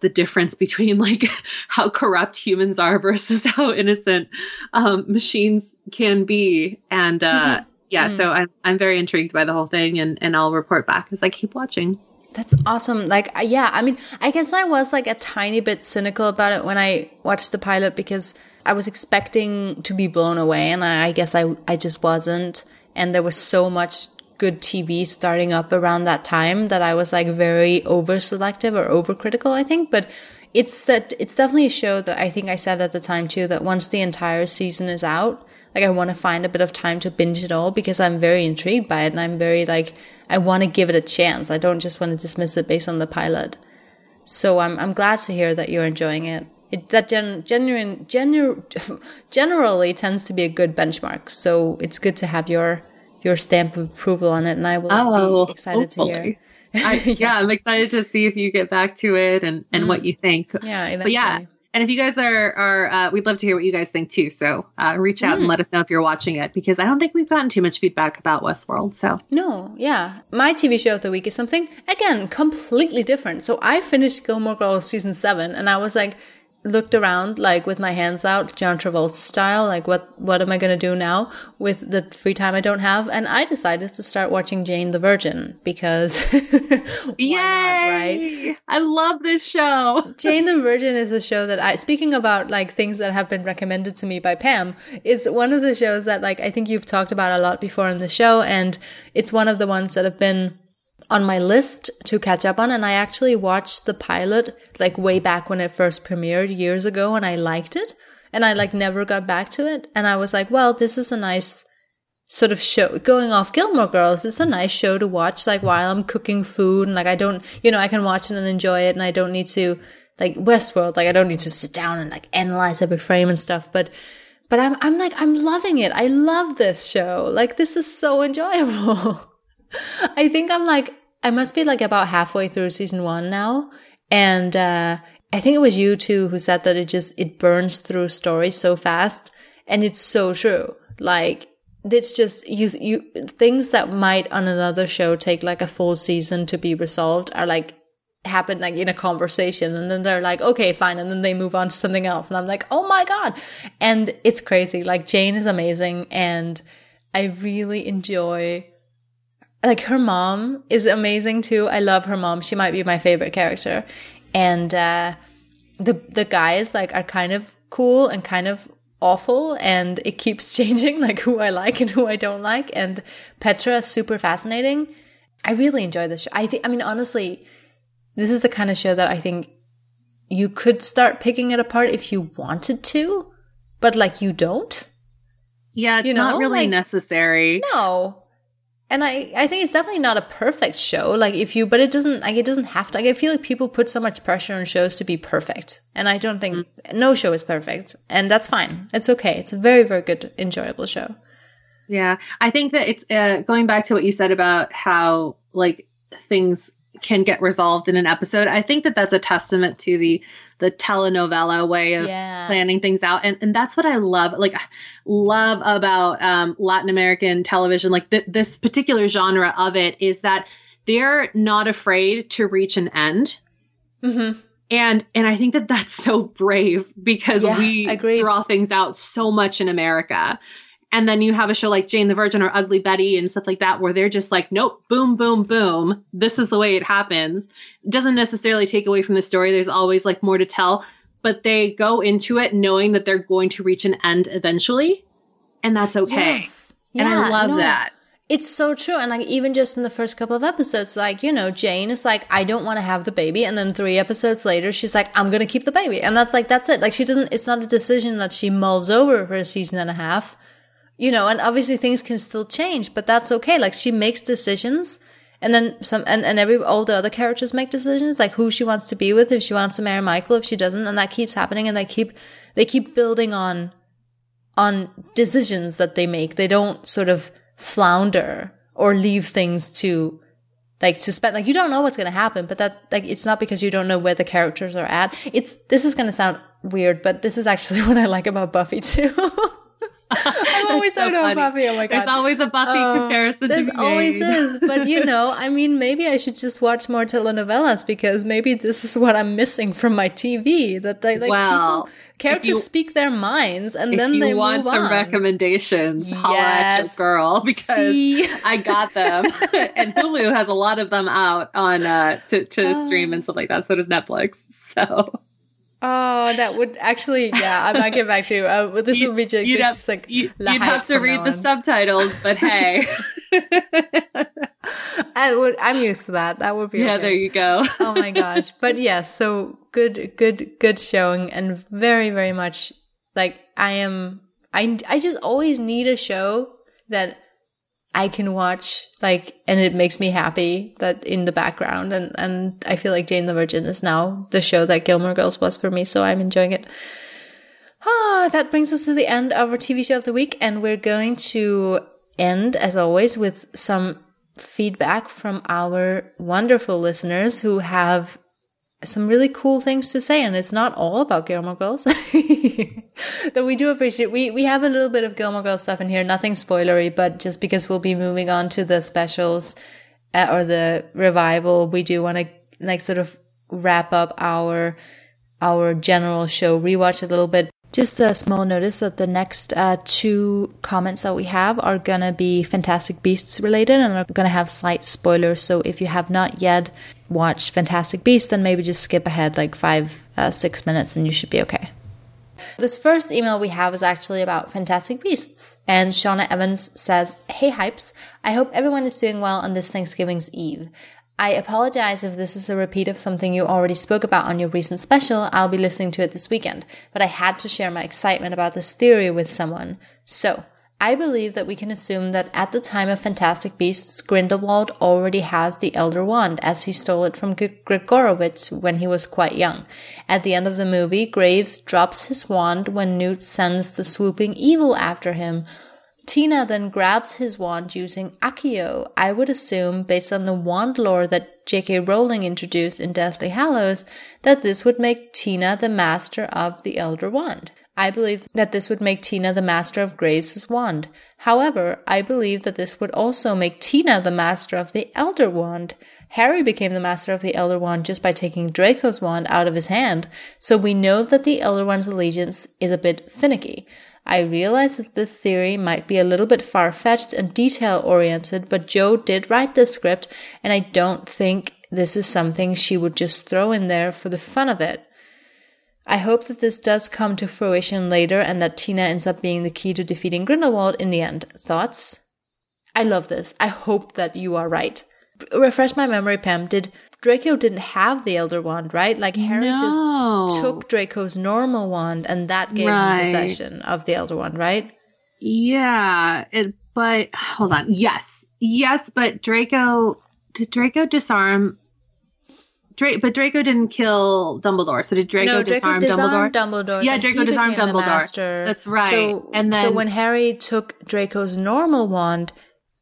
the difference between like how corrupt humans are versus how innocent um, machines can be. And uh mm-hmm yeah, mm. so I'm I'm very intrigued by the whole thing, and and I'll report back as I keep watching. That's awesome. Like, yeah, I mean, I guess I was like a tiny bit cynical about it when I watched the pilot because I was expecting to be blown away, and I, I guess I I just wasn't. And there was so much good TV starting up around that time that I was like very over selective or overcritical, I think. But it's set, it's definitely a show that I think I said at the time too that once the entire season is out, like I want to find a bit of time to binge it all because I'm very intrigued by it and I'm very like I want to give it a chance. I don't just want to dismiss it based on the pilot. So I'm I'm glad to hear that you're enjoying it. It that gen, genuine genu, generally tends to be a good benchmark. So it's good to have your your stamp of approval on it, and I will oh, be excited hopefully. to hear. I, yeah. yeah. I'm excited to see if you get back to it and and mm. what you think. Yeah, eventually. but yeah, and if you guys are are, uh, we'd love to hear what you guys think too. So uh, reach out mm. and let us know if you're watching it because I don't think we've gotten too much feedback about Westworld. So no, yeah, my TV show of the week is something again completely different. So I finished Gilmore Girls season seven, and I was like looked around like with my hands out john travolta style like what what am i going to do now with the free time i don't have? And i decided to start watching jane the virgin because Yay! Not, right? I love this show. Jane the virgin is a show that i speaking about like things that have been recommended to me by pam is one of the shows that like i think you've talked about a lot before in the show and it's one of the ones that have been on my list to catch up on and I actually watched the pilot like way back when it first premiered years ago and I liked it and I like never got back to it and I was like, well, this is a nice sort of show going off Gilmore Girls. It's a nice show to watch like while I'm cooking food and like I don't, you know, I can watch it and enjoy it and I don't need to like Westworld, like I don't need to sit down and like analyze every frame and stuff, but but I'm I'm like I'm loving it. I love this show. Like this is so enjoyable. I think I'm like I must be like about halfway through season one now. And uh, I think it was you too who said that it just it burns through stories so fast. And it's so true. Like it's just you you things that might on another show take like a full season to be resolved are like happen like in a conversation and then they're like okay fine and then they move on to something else and i'm like oh my god and it's crazy like jane is amazing and i really enjoy like her mom is amazing too i love her mom she might be my favorite character and uh the the guys like are kind of cool and kind of awful and it keeps changing like who I like and who I don't like and Petra is super fascinating. I really enjoy this show. I think I mean honestly, this is the kind of show that I think you could start picking it apart if you wanted to, but like you don't. Yeah, it's you know? not really like, necessary. No and I, I think it's definitely not a perfect show like if you but it doesn't like it doesn't have to like i feel like people put so much pressure on shows to be perfect and i don't think mm-hmm. no show is perfect and that's fine. It's okay. It's a very very good enjoyable show. Yeah. I think that it's uh, going back to what you said about how like things can get resolved in an episode i think that that's a testament to the the telenovela way of yeah. planning things out and and that's what i love like love about um, latin american television like th- this particular genre of it is that they're not afraid to reach an end mm-hmm. and and i think that that's so brave because yeah, we agreed. draw things out so much in america and then you have a show like Jane the Virgin or Ugly Betty and stuff like that, where they're just like, nope, boom, boom, boom. This is the way it happens. It doesn't necessarily take away from the story. There's always like more to tell, but they go into it knowing that they're going to reach an end eventually. And that's okay. Yes. Yeah, and I love no. that. It's so true. And like even just in the first couple of episodes, like, you know, Jane is like, I don't want to have the baby. And then three episodes later, she's like, I'm going to keep the baby. And that's like, that's it. Like she doesn't, it's not a decision that she mulls over for a season and a half you know, and obviously things can still change, but that's okay. Like she makes decisions and then some, and, and every, all the other characters make decisions, like who she wants to be with, if she wants to marry Michael, if she doesn't, and that keeps happening and they keep, they keep building on, on decisions that they make. They don't sort of flounder or leave things to, like suspend like you don't know what's going to happen but that like it's not because you don't know where the characters are at it's this is going to sound weird but this is actually what i like about buffy too I'm always so talking about Buffy. Oh my god. There's always a Buffy uh, comparison. There always is. But you know, I mean, maybe I should just watch more telenovelas because maybe this is what I'm missing from my TV. That they like well, people characters you, speak their minds and then they want some on. recommendations, yes. holla at your girl because See? I got them. and Hulu has a lot of them out on uh to, to uh, stream and stuff like that. So does Netflix. So Oh, that would actually, yeah, I might get back to you. Uh, this would be just, you'd have, just like you, would have to read the subtitles, but hey, I would. I'm used to that. That would be yeah. Okay. There you go. oh my gosh, but yes, yeah, so good, good, good showing, and very, very much like I am. I I just always need a show that I can watch like and it makes me happy that in the background and and I feel like Jane the Virgin is now the show that Gilmore Girls was for me so I'm enjoying it. Ah, that brings us to the end of our TV show of the week and we're going to end as always with some feedback from our wonderful listeners who have some really cool things to say, and it's not all about Gilmore Girls. Though we do appreciate we we have a little bit of Gilmore Girls stuff in here, nothing spoilery, but just because we'll be moving on to the specials uh, or the revival, we do want to like sort of wrap up our our general show rewatch a little bit. Just a small notice that the next uh, two comments that we have are gonna be Fantastic Beasts related and are gonna have slight spoilers. So if you have not yet watch Fantastic Beasts, then maybe just skip ahead like five, uh, six minutes and you should be okay. This first email we have is actually about Fantastic Beasts. And Shauna Evans says, Hey Hypes, I hope everyone is doing well on this Thanksgiving's Eve. I apologize if this is a repeat of something you already spoke about on your recent special. I'll be listening to it this weekend, but I had to share my excitement about this theory with someone. So, I believe that we can assume that at the time of Fantastic Beasts, Grindelwald already has the Elder Wand as he stole it from G- Gregorovitch when he was quite young. At the end of the movie, Graves drops his wand when Newt sends the swooping evil after him. Tina then grabs his wand using Accio. I would assume, based on the wand lore that J.K. Rowling introduced in Deathly Hallows, that this would make Tina the master of the Elder Wand. I believe that this would make Tina the master of Graves' wand. However, I believe that this would also make Tina the master of the Elder Wand. Harry became the master of the Elder Wand just by taking Draco's wand out of his hand, so we know that the Elder Wand's allegiance is a bit finicky. I realize that this theory might be a little bit far fetched and detail oriented, but Jo did write this script, and I don't think this is something she would just throw in there for the fun of it. I hope that this does come to fruition later and that Tina ends up being the key to defeating Grindelwald in the end. Thoughts? I love this. I hope that you are right. Refresh my memory, Pam. Did Draco didn't have the Elder Wand, right? Like Harry No. just took Draco's normal wand, and that gave Right. him possession of the Elder Wand, right? Yeah, it. But hold on. Yes, yes, but Draco did Draco disarm. Dra- but Draco didn't kill Dumbledore. So did Draco no, disarm disarmed Dumbledore? Dumbledore. Yeah, Draco disarmed Dumbledore. That's right. So, And so when Harry took Draco's normal wand,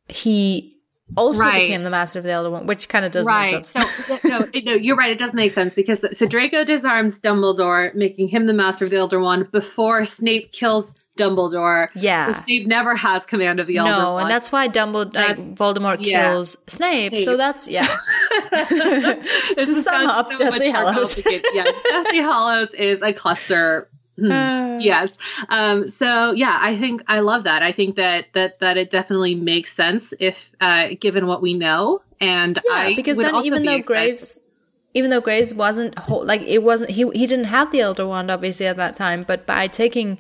he also Right. became the master of the Elder Wand, which kind of doesn't right. make sense. So no, no, you're right. It does make sense because so Draco disarms Dumbledore, making him the master of the Elder Wand before Snape kills Dumbledore. yeah. So Snape never has command of the Elder Wand. no, and that's why Dumbledore, like, Voldemort yeah. kills Snape, So that's yeah. To sum up so Deathly Hallows. yes, Deathly Hallows is a cluster. Hmm. Uh, yes. Um, so yeah, I think I love that. I think that that that it definitely makes sense if uh, given what we know. And Yeah, I because then even be though excited- Graves, even though Graves wasn't whole, like it wasn't he he didn't have the Elder Wand obviously at that time, but by taking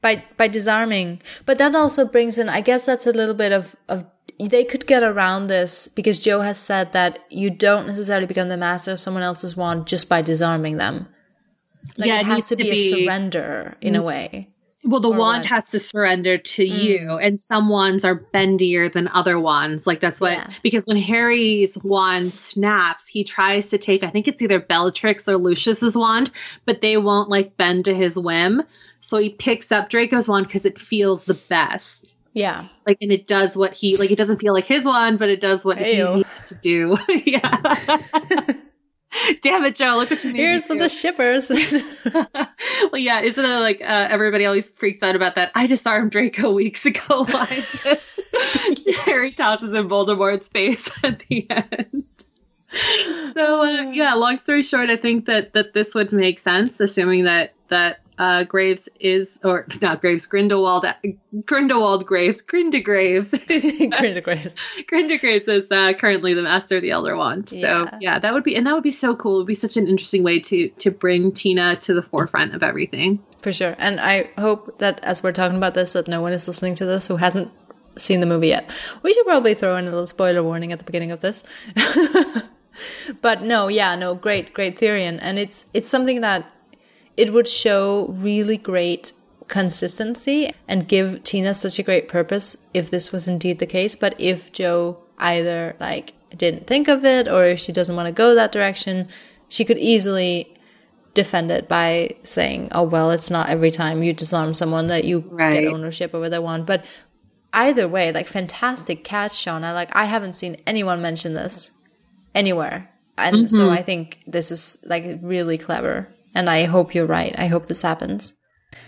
by by disarming, but that also brings in I guess that's a little bit of of they could get around this because Jo has said that you don't necessarily become the master of someone else's wand just by disarming them. Like Yeah, it it has to to be, a surrender in a way. Well, the wand what? has to surrender to Mm. you, and some wands are bendier than other wands. Like that's what Yeah. because when Harry's wand snaps, he tries to take I think it's either Bellatrix or Lucius's wand, but they won't like bend to his whim. So he picks up Draco's wand because it feels the best. Yeah. Like and it does what he like. It doesn't feel like his wand, but it does what Heyo. he needs to do. yeah. Damn it, Jo! Look what you made. me Here's for the shippers. well, yeah, isn't it like uh, everybody always freaks out about that? I disarmed Draco weeks ago line. Harry tosses in Voldemort's face at the end. So uh, yeah, long story short, I think that that this would make sense, assuming that that uh, Graves is or not Graves, Grindelwald, Grindelwald Graves, Grindegraves, Grinda Graves. Grindegraves is uh, currently the master of the Elder Wand. So Yeah. yeah. that would be and that would be so cool. It would be such an interesting way to to bring Tina to the forefront of everything. For sure. And I hope that as we're talking about this, that no one is listening to this who hasn't seen the movie yet. We should probably throw in a little spoiler warning at the beginning of this. but no, yeah, no, great, great theory. And, and it's, it's something that it would show really great consistency and give Tina such a great purpose if this was indeed the case. But if Jo either like didn't think of it or if she doesn't want to go that direction, she could easily defend it by saying, "Oh well, it's not every time you disarm someone that you Right. get ownership over their wand." But either way, like fantastic catch, Shauna. Like I haven't seen anyone mention this anywhere, and so mm-hmm. I think this is like really clever. And I hope you're right. I hope this happens.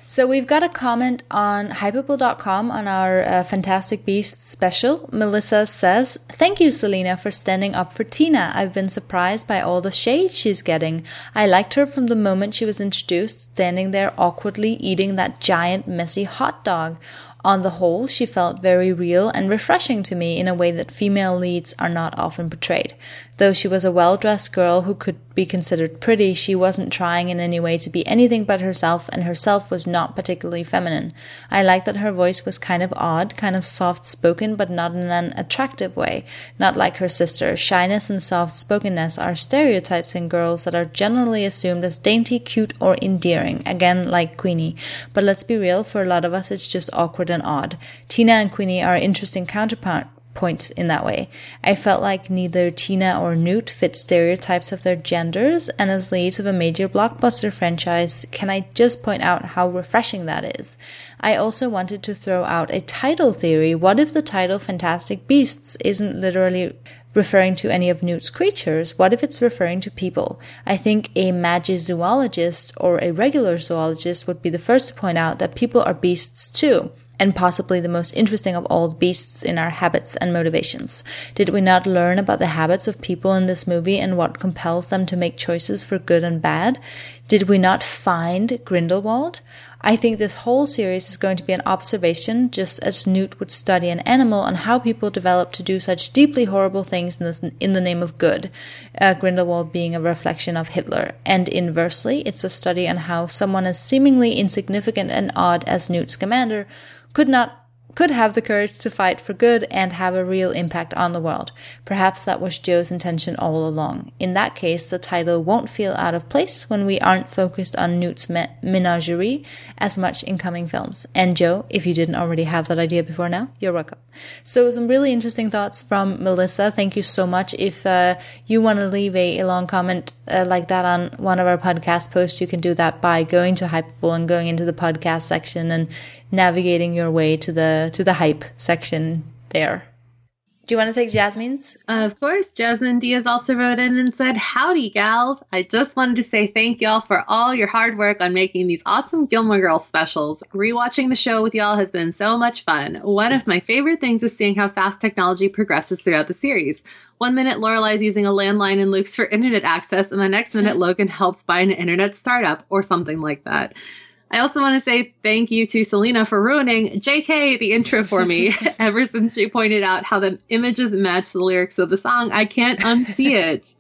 So we've got a comment on hypable.com on our uh, Fantastic Beasts special. Melissa says, Thank you, Selena, for standing up for Tina. I've been surprised by all the shade she's getting. I liked her from the moment she was introduced, standing there awkwardly eating that giant, messy hot dog. On the whole, she felt very real and refreshing to me in a way that female leads are not often portrayed. Though she was a well dressed girl who could be considered pretty, she wasn't trying in any way to be anything but herself, and herself was not particularly feminine. I liked that her voice was kind of odd, kind of soft spoken, but not in an attractive way. Not like her sister. Shyness and soft spokenness are stereotypes in girls that are generally assumed as dainty, cute, or endearing. Again, like Queenie. But let's be real, for a lot of us, it's just awkward and odd. Tina and Queenie are interesting counterpart points in that way. I felt like neither Tina or Newt fit stereotypes of their genders, and as leads of a major blockbuster franchise, can I just point out how refreshing that is? I also wanted to throw out a title theory. What if the title Fantastic Beasts isn't literally referring to any of Newt's creatures? What if it's referring to people? I think a magizoologist or a regular zoologist would be the first to point out that people are beasts too and possibly the most interesting of all beasts in our habits and motivations. Did we not learn about the habits of people in this movie and what compels them to make choices for good and bad? Did we not find Grindelwald? I think this whole series is going to be an observation, just as Newt would study an animal and how people develop to do such deeply horrible things in, this, in the name of good, uh, Grindelwald being a reflection of Hitler. And inversely, it's a study on how someone as seemingly insignificant and odd as Newt Scamander could not could have the courage to fight for good and have a real impact on the world. Perhaps that was Jo's intention all along. In that case, the title won't feel out of place when we aren't focused on Newt's menagerie as much in coming films. And Joe, if you didn't already have that idea before now, you're welcome. So, some really interesting thoughts from Melissa. Thank you so much. If uh, you want to leave a, a long comment uh, like that on one of our podcast posts, you can do that by going to Hypable and going into the podcast section and navigating your way to the to the hype section there. Do you want to take Jasmine's? Of course. Jasmine Diaz also wrote in and said, Howdy, gals. I just wanted to say thank y'all for all your hard work on making these awesome Gilmore Girls specials. Rewatching the show with y'all has been so much fun. One of my favorite things is seeing how fast technology progresses throughout the series. One minute Lorelai's using a landline in Luke's for internet access, and the next minute Logan helps buy an internet startup or something like that. I also want to say thank you to Selena for ruining JK, the intro for me. Ever since she pointed out how the images match the lyrics of the song, I can't unsee it.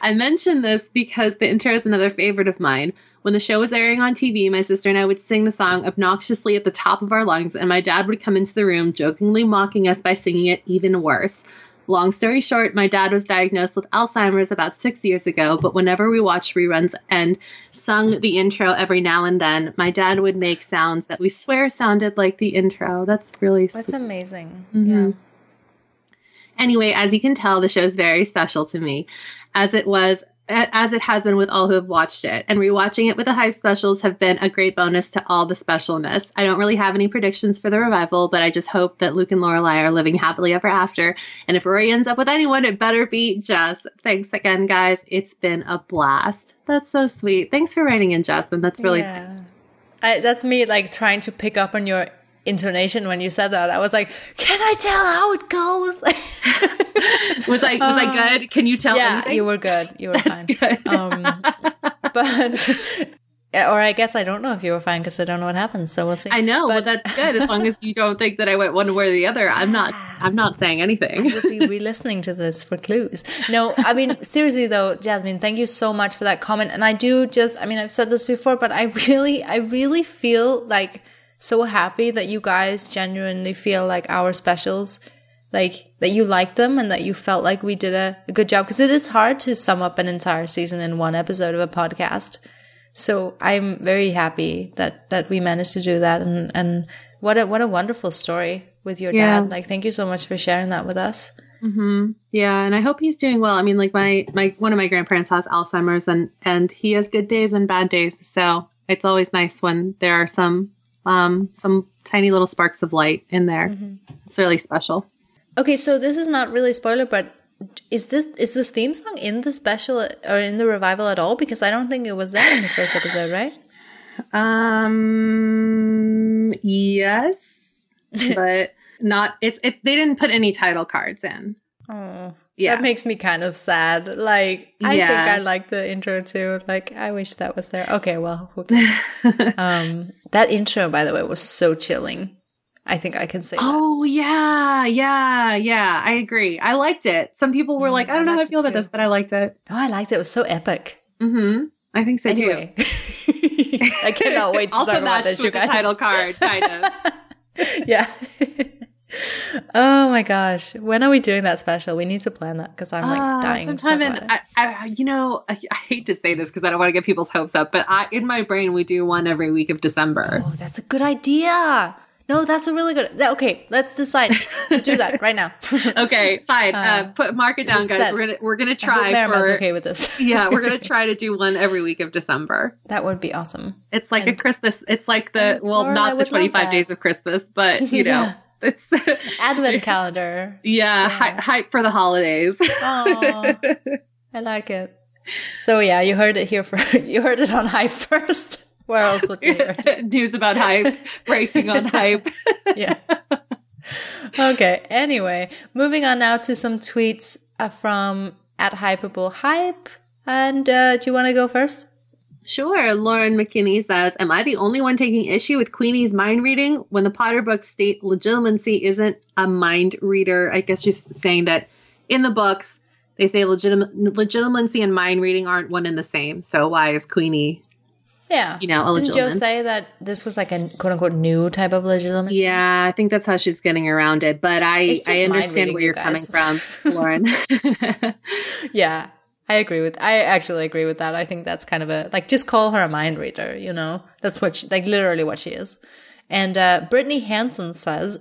I mention this because the intro is another favorite of mine. When the show was airing on TV, my sister and I would sing the song obnoxiously at the top of our lungs, and my dad would come into the room jokingly mocking us by singing it even worse. Long story short, my dad was diagnosed with Alzheimer's about six years ago, but whenever we watched reruns and sung the intro every now and then, my dad would make sounds that we swear sounded like the intro. That's really That's sweet. amazing. Mm-hmm. Yeah. Anyway, as you can tell, the show is very special to me, as it was as it has been with all who have watched it. And rewatching it with the hype specials have been a great bonus to all the specialness. I don't really have any predictions for the revival, but I just hope that Luke and Lorelai are living happily ever after. And if Rory ends up with anyone, it better be Jess. Thanks again, guys. It's been a blast. That's so sweet. Thanks for writing in, Justin. That's really yeah. nice. I, that's me like trying to pick up on your intonation when you said that. I was like, "Can I tell how it goes?" was I was I uh, good? Can you tell? Yeah, anything? you were good. You were That's fine. Good. Um, but or I guess I don't know if you were fine because I don't know what happens. So we'll see. I know, but that's good as long as you don't think that I went one way or the other. I'm not. I'm not saying anything. You'll be re-listening to this for clues. No, I mean seriously though, Jasmine, thank you so much for that comment. And I do just. I mean, I've said this before, but I really, I really feel like so happy that you guys genuinely feel like our specials like that you liked them and that you felt like we did a, a good job. Because it is hard to sum up an entire season in one episode of a podcast. So i'm very happy that that we managed to do that. And and what a what a wonderful story with your yeah. dad. Like thank you so much for sharing that with us. Mm-hmm. yeah and i hope he's doing well. I mean like my my one of my grandparents has alzheimer's and and he has good days and bad days. So it's always nice when there are some um some tiny little sparks of light in there mm-hmm. it's really special Okay, so this is not really spoiler, but is this is this theme song in the special or in the revival at all? Because I don't think it was there in the first episode, right? Um, yes, but not. It's it. They didn't put any title cards in. Oh, yeah, that makes me kind of sad. Like, I yeah. think I like the intro too. Like, I wish that was there. Okay, well, um, that intro, by the way, was so chilling. I think I can say. Oh that. yeah, yeah, yeah. I agree. I liked it. Some people were mm, like, I don't I know how I feel about this, but I liked it. Oh, I liked it. It was so epic. Mm-hmm. I think so anyway. too. I cannot wait to also talk about this, you guys. title card, kind of. yeah. Oh my gosh, when are we doing that special? We need to plan that because I'm like uh, dying. Sometime in, I, I, you know, I, I hate to say this because I don't want to get people's hopes up, but I, in my brain, we do one every week of December. Oh, that's a good idea. No, that's a really good. Okay, let's decide to do that right now. okay, fine. Uh, uh, put mark it down, guys. Set. We're gonna we're gonna try. I for, okay with this. yeah, we're gonna try to do one every week of December. That would be awesome. It's like and, a Christmas. It's like the well, Laura, not the twenty five days of Christmas, but you know. yeah. It's advent calendar. Yeah, yeah. Hy- hype for the holidays. I like it. So yeah, you heard it here for you heard it on hype first. Where else would you hear News about hype, breaking on hype. yeah. Okay. Anyway, moving on now to some tweets uh, from at Hypable Hype. And uh, do you want to go first? Sure. Lauren McKinney says, Am I the only one taking issue with Queenie's mind reading when the Potter books state Legilimency isn't a mind reader? I guess she's saying that in the books, they say legitim- Legilimency and mind reading aren't one and the same. So why is Queenie yeah. You know, Didn't Jo say that this was like a quote unquote new type of Legilimency? Yeah, I think that's how she's getting around it. But I I understand where you're coming from, Lauren. yeah. I agree with I actually agree with that. I think that's kind of a like just call her a mind reader, you know? That's what she, like literally what she is. And uh Brittany Hanson says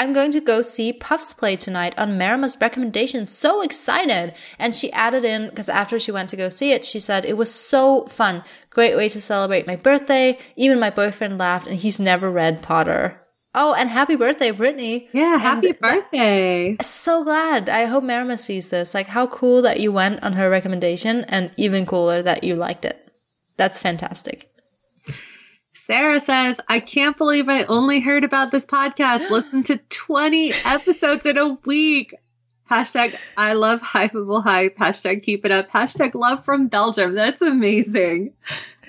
I'm going to go see Puffs play tonight on Marama's recommendation. So excited. And she added in, because after she went to go see it, she said, it was so fun. Great way to celebrate my birthday. Even my boyfriend laughed and he's never read Potter. Oh, and happy birthday, Brittany. Yeah, happy and birthday. So glad. I hope Marama sees this. Like, how cool that you went on her recommendation and even cooler that you liked it. That's fantastic. Sarah says, I can't believe I only heard about this podcast. Listen to 20 episodes in a week. Hashtag I love Hypable Hype. Hashtag keep it up. Hashtag love from Belgium. That's amazing.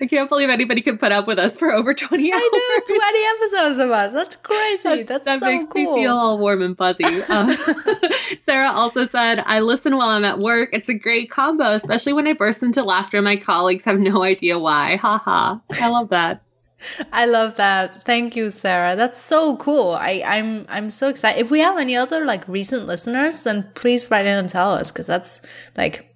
I can't believe anybody could put up with us for over 20 hours. I know, 20 episodes of us. That's crazy. That's, That's that so makes cool. me feel all warm and fuzzy. Um, Sarah also said, I listen while I'm at work. It's a great combo, especially when I burst into laughter. My colleagues have no idea why. Ha ha. I love that. I love that. Thank you, Sarah. That's so cool. I, I'm I'm so excited. If we have any other like recent listeners, then please write in and tell us because that's like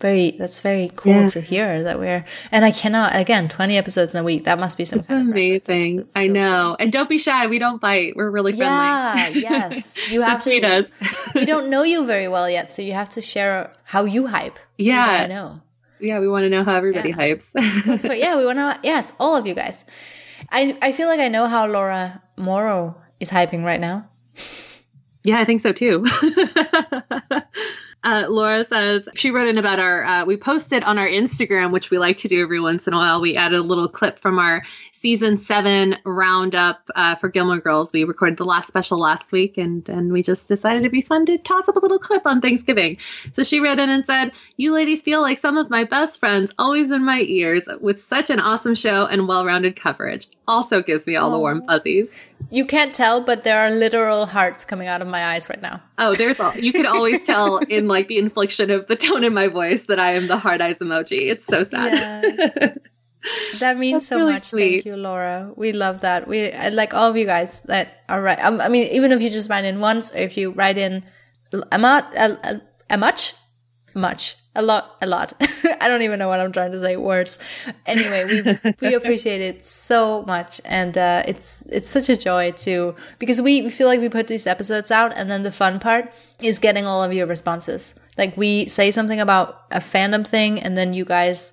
very that's very cool yeah. to hear that we're and I cannot again twenty episodes in a week. That must be some amazing. I know. And don't be shy. We don't bite. We're really friendly. Yeah. Yes. You have to. Us. we don't know you very well yet, so you have to share how you hype. Yeah. I know. Yeah, we want to know how everybody yeah. hypes. so, yeah, we want to. Yes, all of you guys. I I feel like I know how Laura Morrow is hyping right now. Yeah, I think so too. Uh, Laura says she wrote in about our. Uh, we posted on our Instagram, which we like to do every once in a while. We added a little clip from our season seven roundup uh, for Gilmore Girls. We recorded the last special last week, and and we just decided it'd be fun to toss up a little clip on Thanksgiving. So she wrote in and said, "You ladies feel like some of my best friends, always in my ears, with such an awesome show and well-rounded coverage. Also gives me all Aww. the warm fuzzies." You can't tell, but there are literal hearts coming out of my eyes right now. Oh, there's all you can always tell in like the inflection of the tone in my voice that I am the heart eyes emoji. It's so sad. Yes. that means That's so really much. Sweet. Thank you, Laura. We love that. We like all of you guys that are right. Um, I mean, even if you just write in once, or if you write in a, much, a, a much, much, a lot, a lot. I don't even know what I'm trying to say. Words. Anyway, we we appreciate it so much, and uh, it's it's such a joy to because we, we feel like we put these episodes out, and then the fun part is getting all of your responses. Like we say something about a fandom thing, and then you guys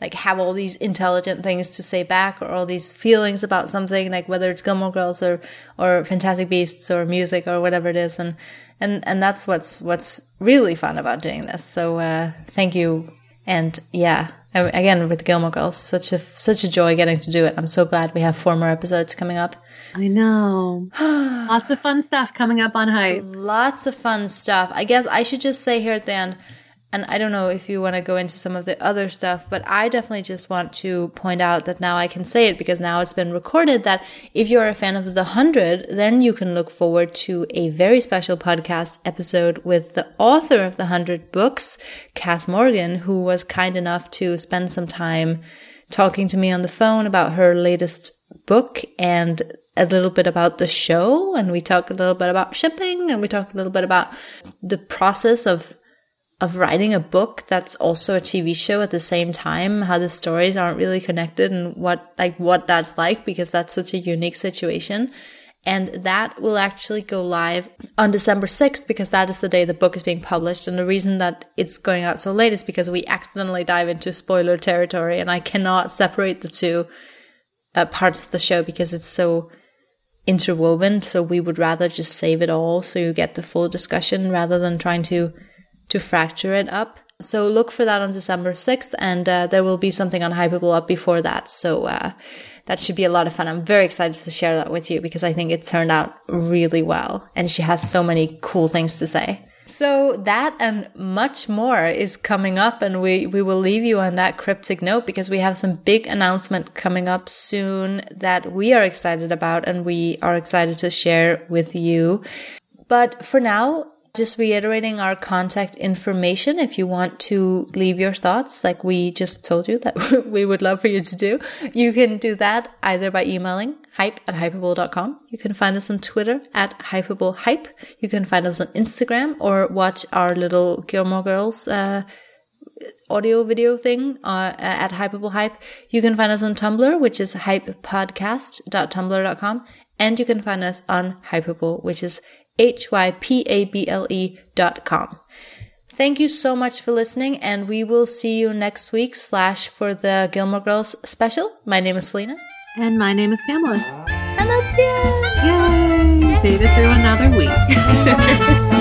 like have all these intelligent things to say back or all these feelings about something like whether it's Gilmore Girls or or Fantastic Beasts or music or whatever it is and and and that's what's what's really fun about doing this. So uh, thank you, and yeah, again with Gilmore Girls, such a such a joy getting to do it. I'm so glad we have four more episodes coming up. I know, lots of fun stuff coming up on Hype. Lots of fun stuff. I guess I should just say here at the end and I don't know if you want to go into some of the other stuff, but I definitely just want to point out that now I can say it because now it's been recorded that if you're a fan of The Hundred, then you can look forward to a very special podcast episode with the author of The Hundred books, Kass Morgan, who was kind enough to spend some time talking to me on the phone about her latest book and a little bit about the show. And we talked a little bit about shipping and we talked a little bit about the process of of writing a book that's also a TV show at the same time, how the stories aren't really connected and what like what that's like because that's such a unique situation. And that will actually go live on December 6th because that is the day the book is being published. And the reason that it's going out so late is because we accidentally dive into spoiler territory and I cannot separate the two uh, parts of the show because it's so interwoven. So we would rather just save it all so you get the full discussion rather than trying to to fracture it up. So look for that on December 6th, and uh, there will be something on Hypable up before that. So uh, that should be a lot of fun. I'm very excited to share that with you because I think it turned out really well, and she has so many cool things to say. So that and much more is coming up and we, we will leave you on that cryptic note because we have some big announcement coming up soon that we are excited about and we are excited to share with you. But for now, just reiterating our contact information if you want to leave your thoughts, like we just told you that we would love for you to do. You can do that either by emailing hype at hypable.com. You can find us on Twitter at hypablehype. You can find us on Instagram or watch our little Gilmore Girls uh, audio video thing uh, at hypablehype. You can find us on Tumblr, which is hypepodcast.tumblr.com. And you can find us on Hypable, which is H-Y-P-A-B-L-E dot com. Thank you so much for listening, and we will see you next week slash for the Gilmore Girls special. My name is Selena. And my name is Pamela. And that's the end. Yay! Made it through another week.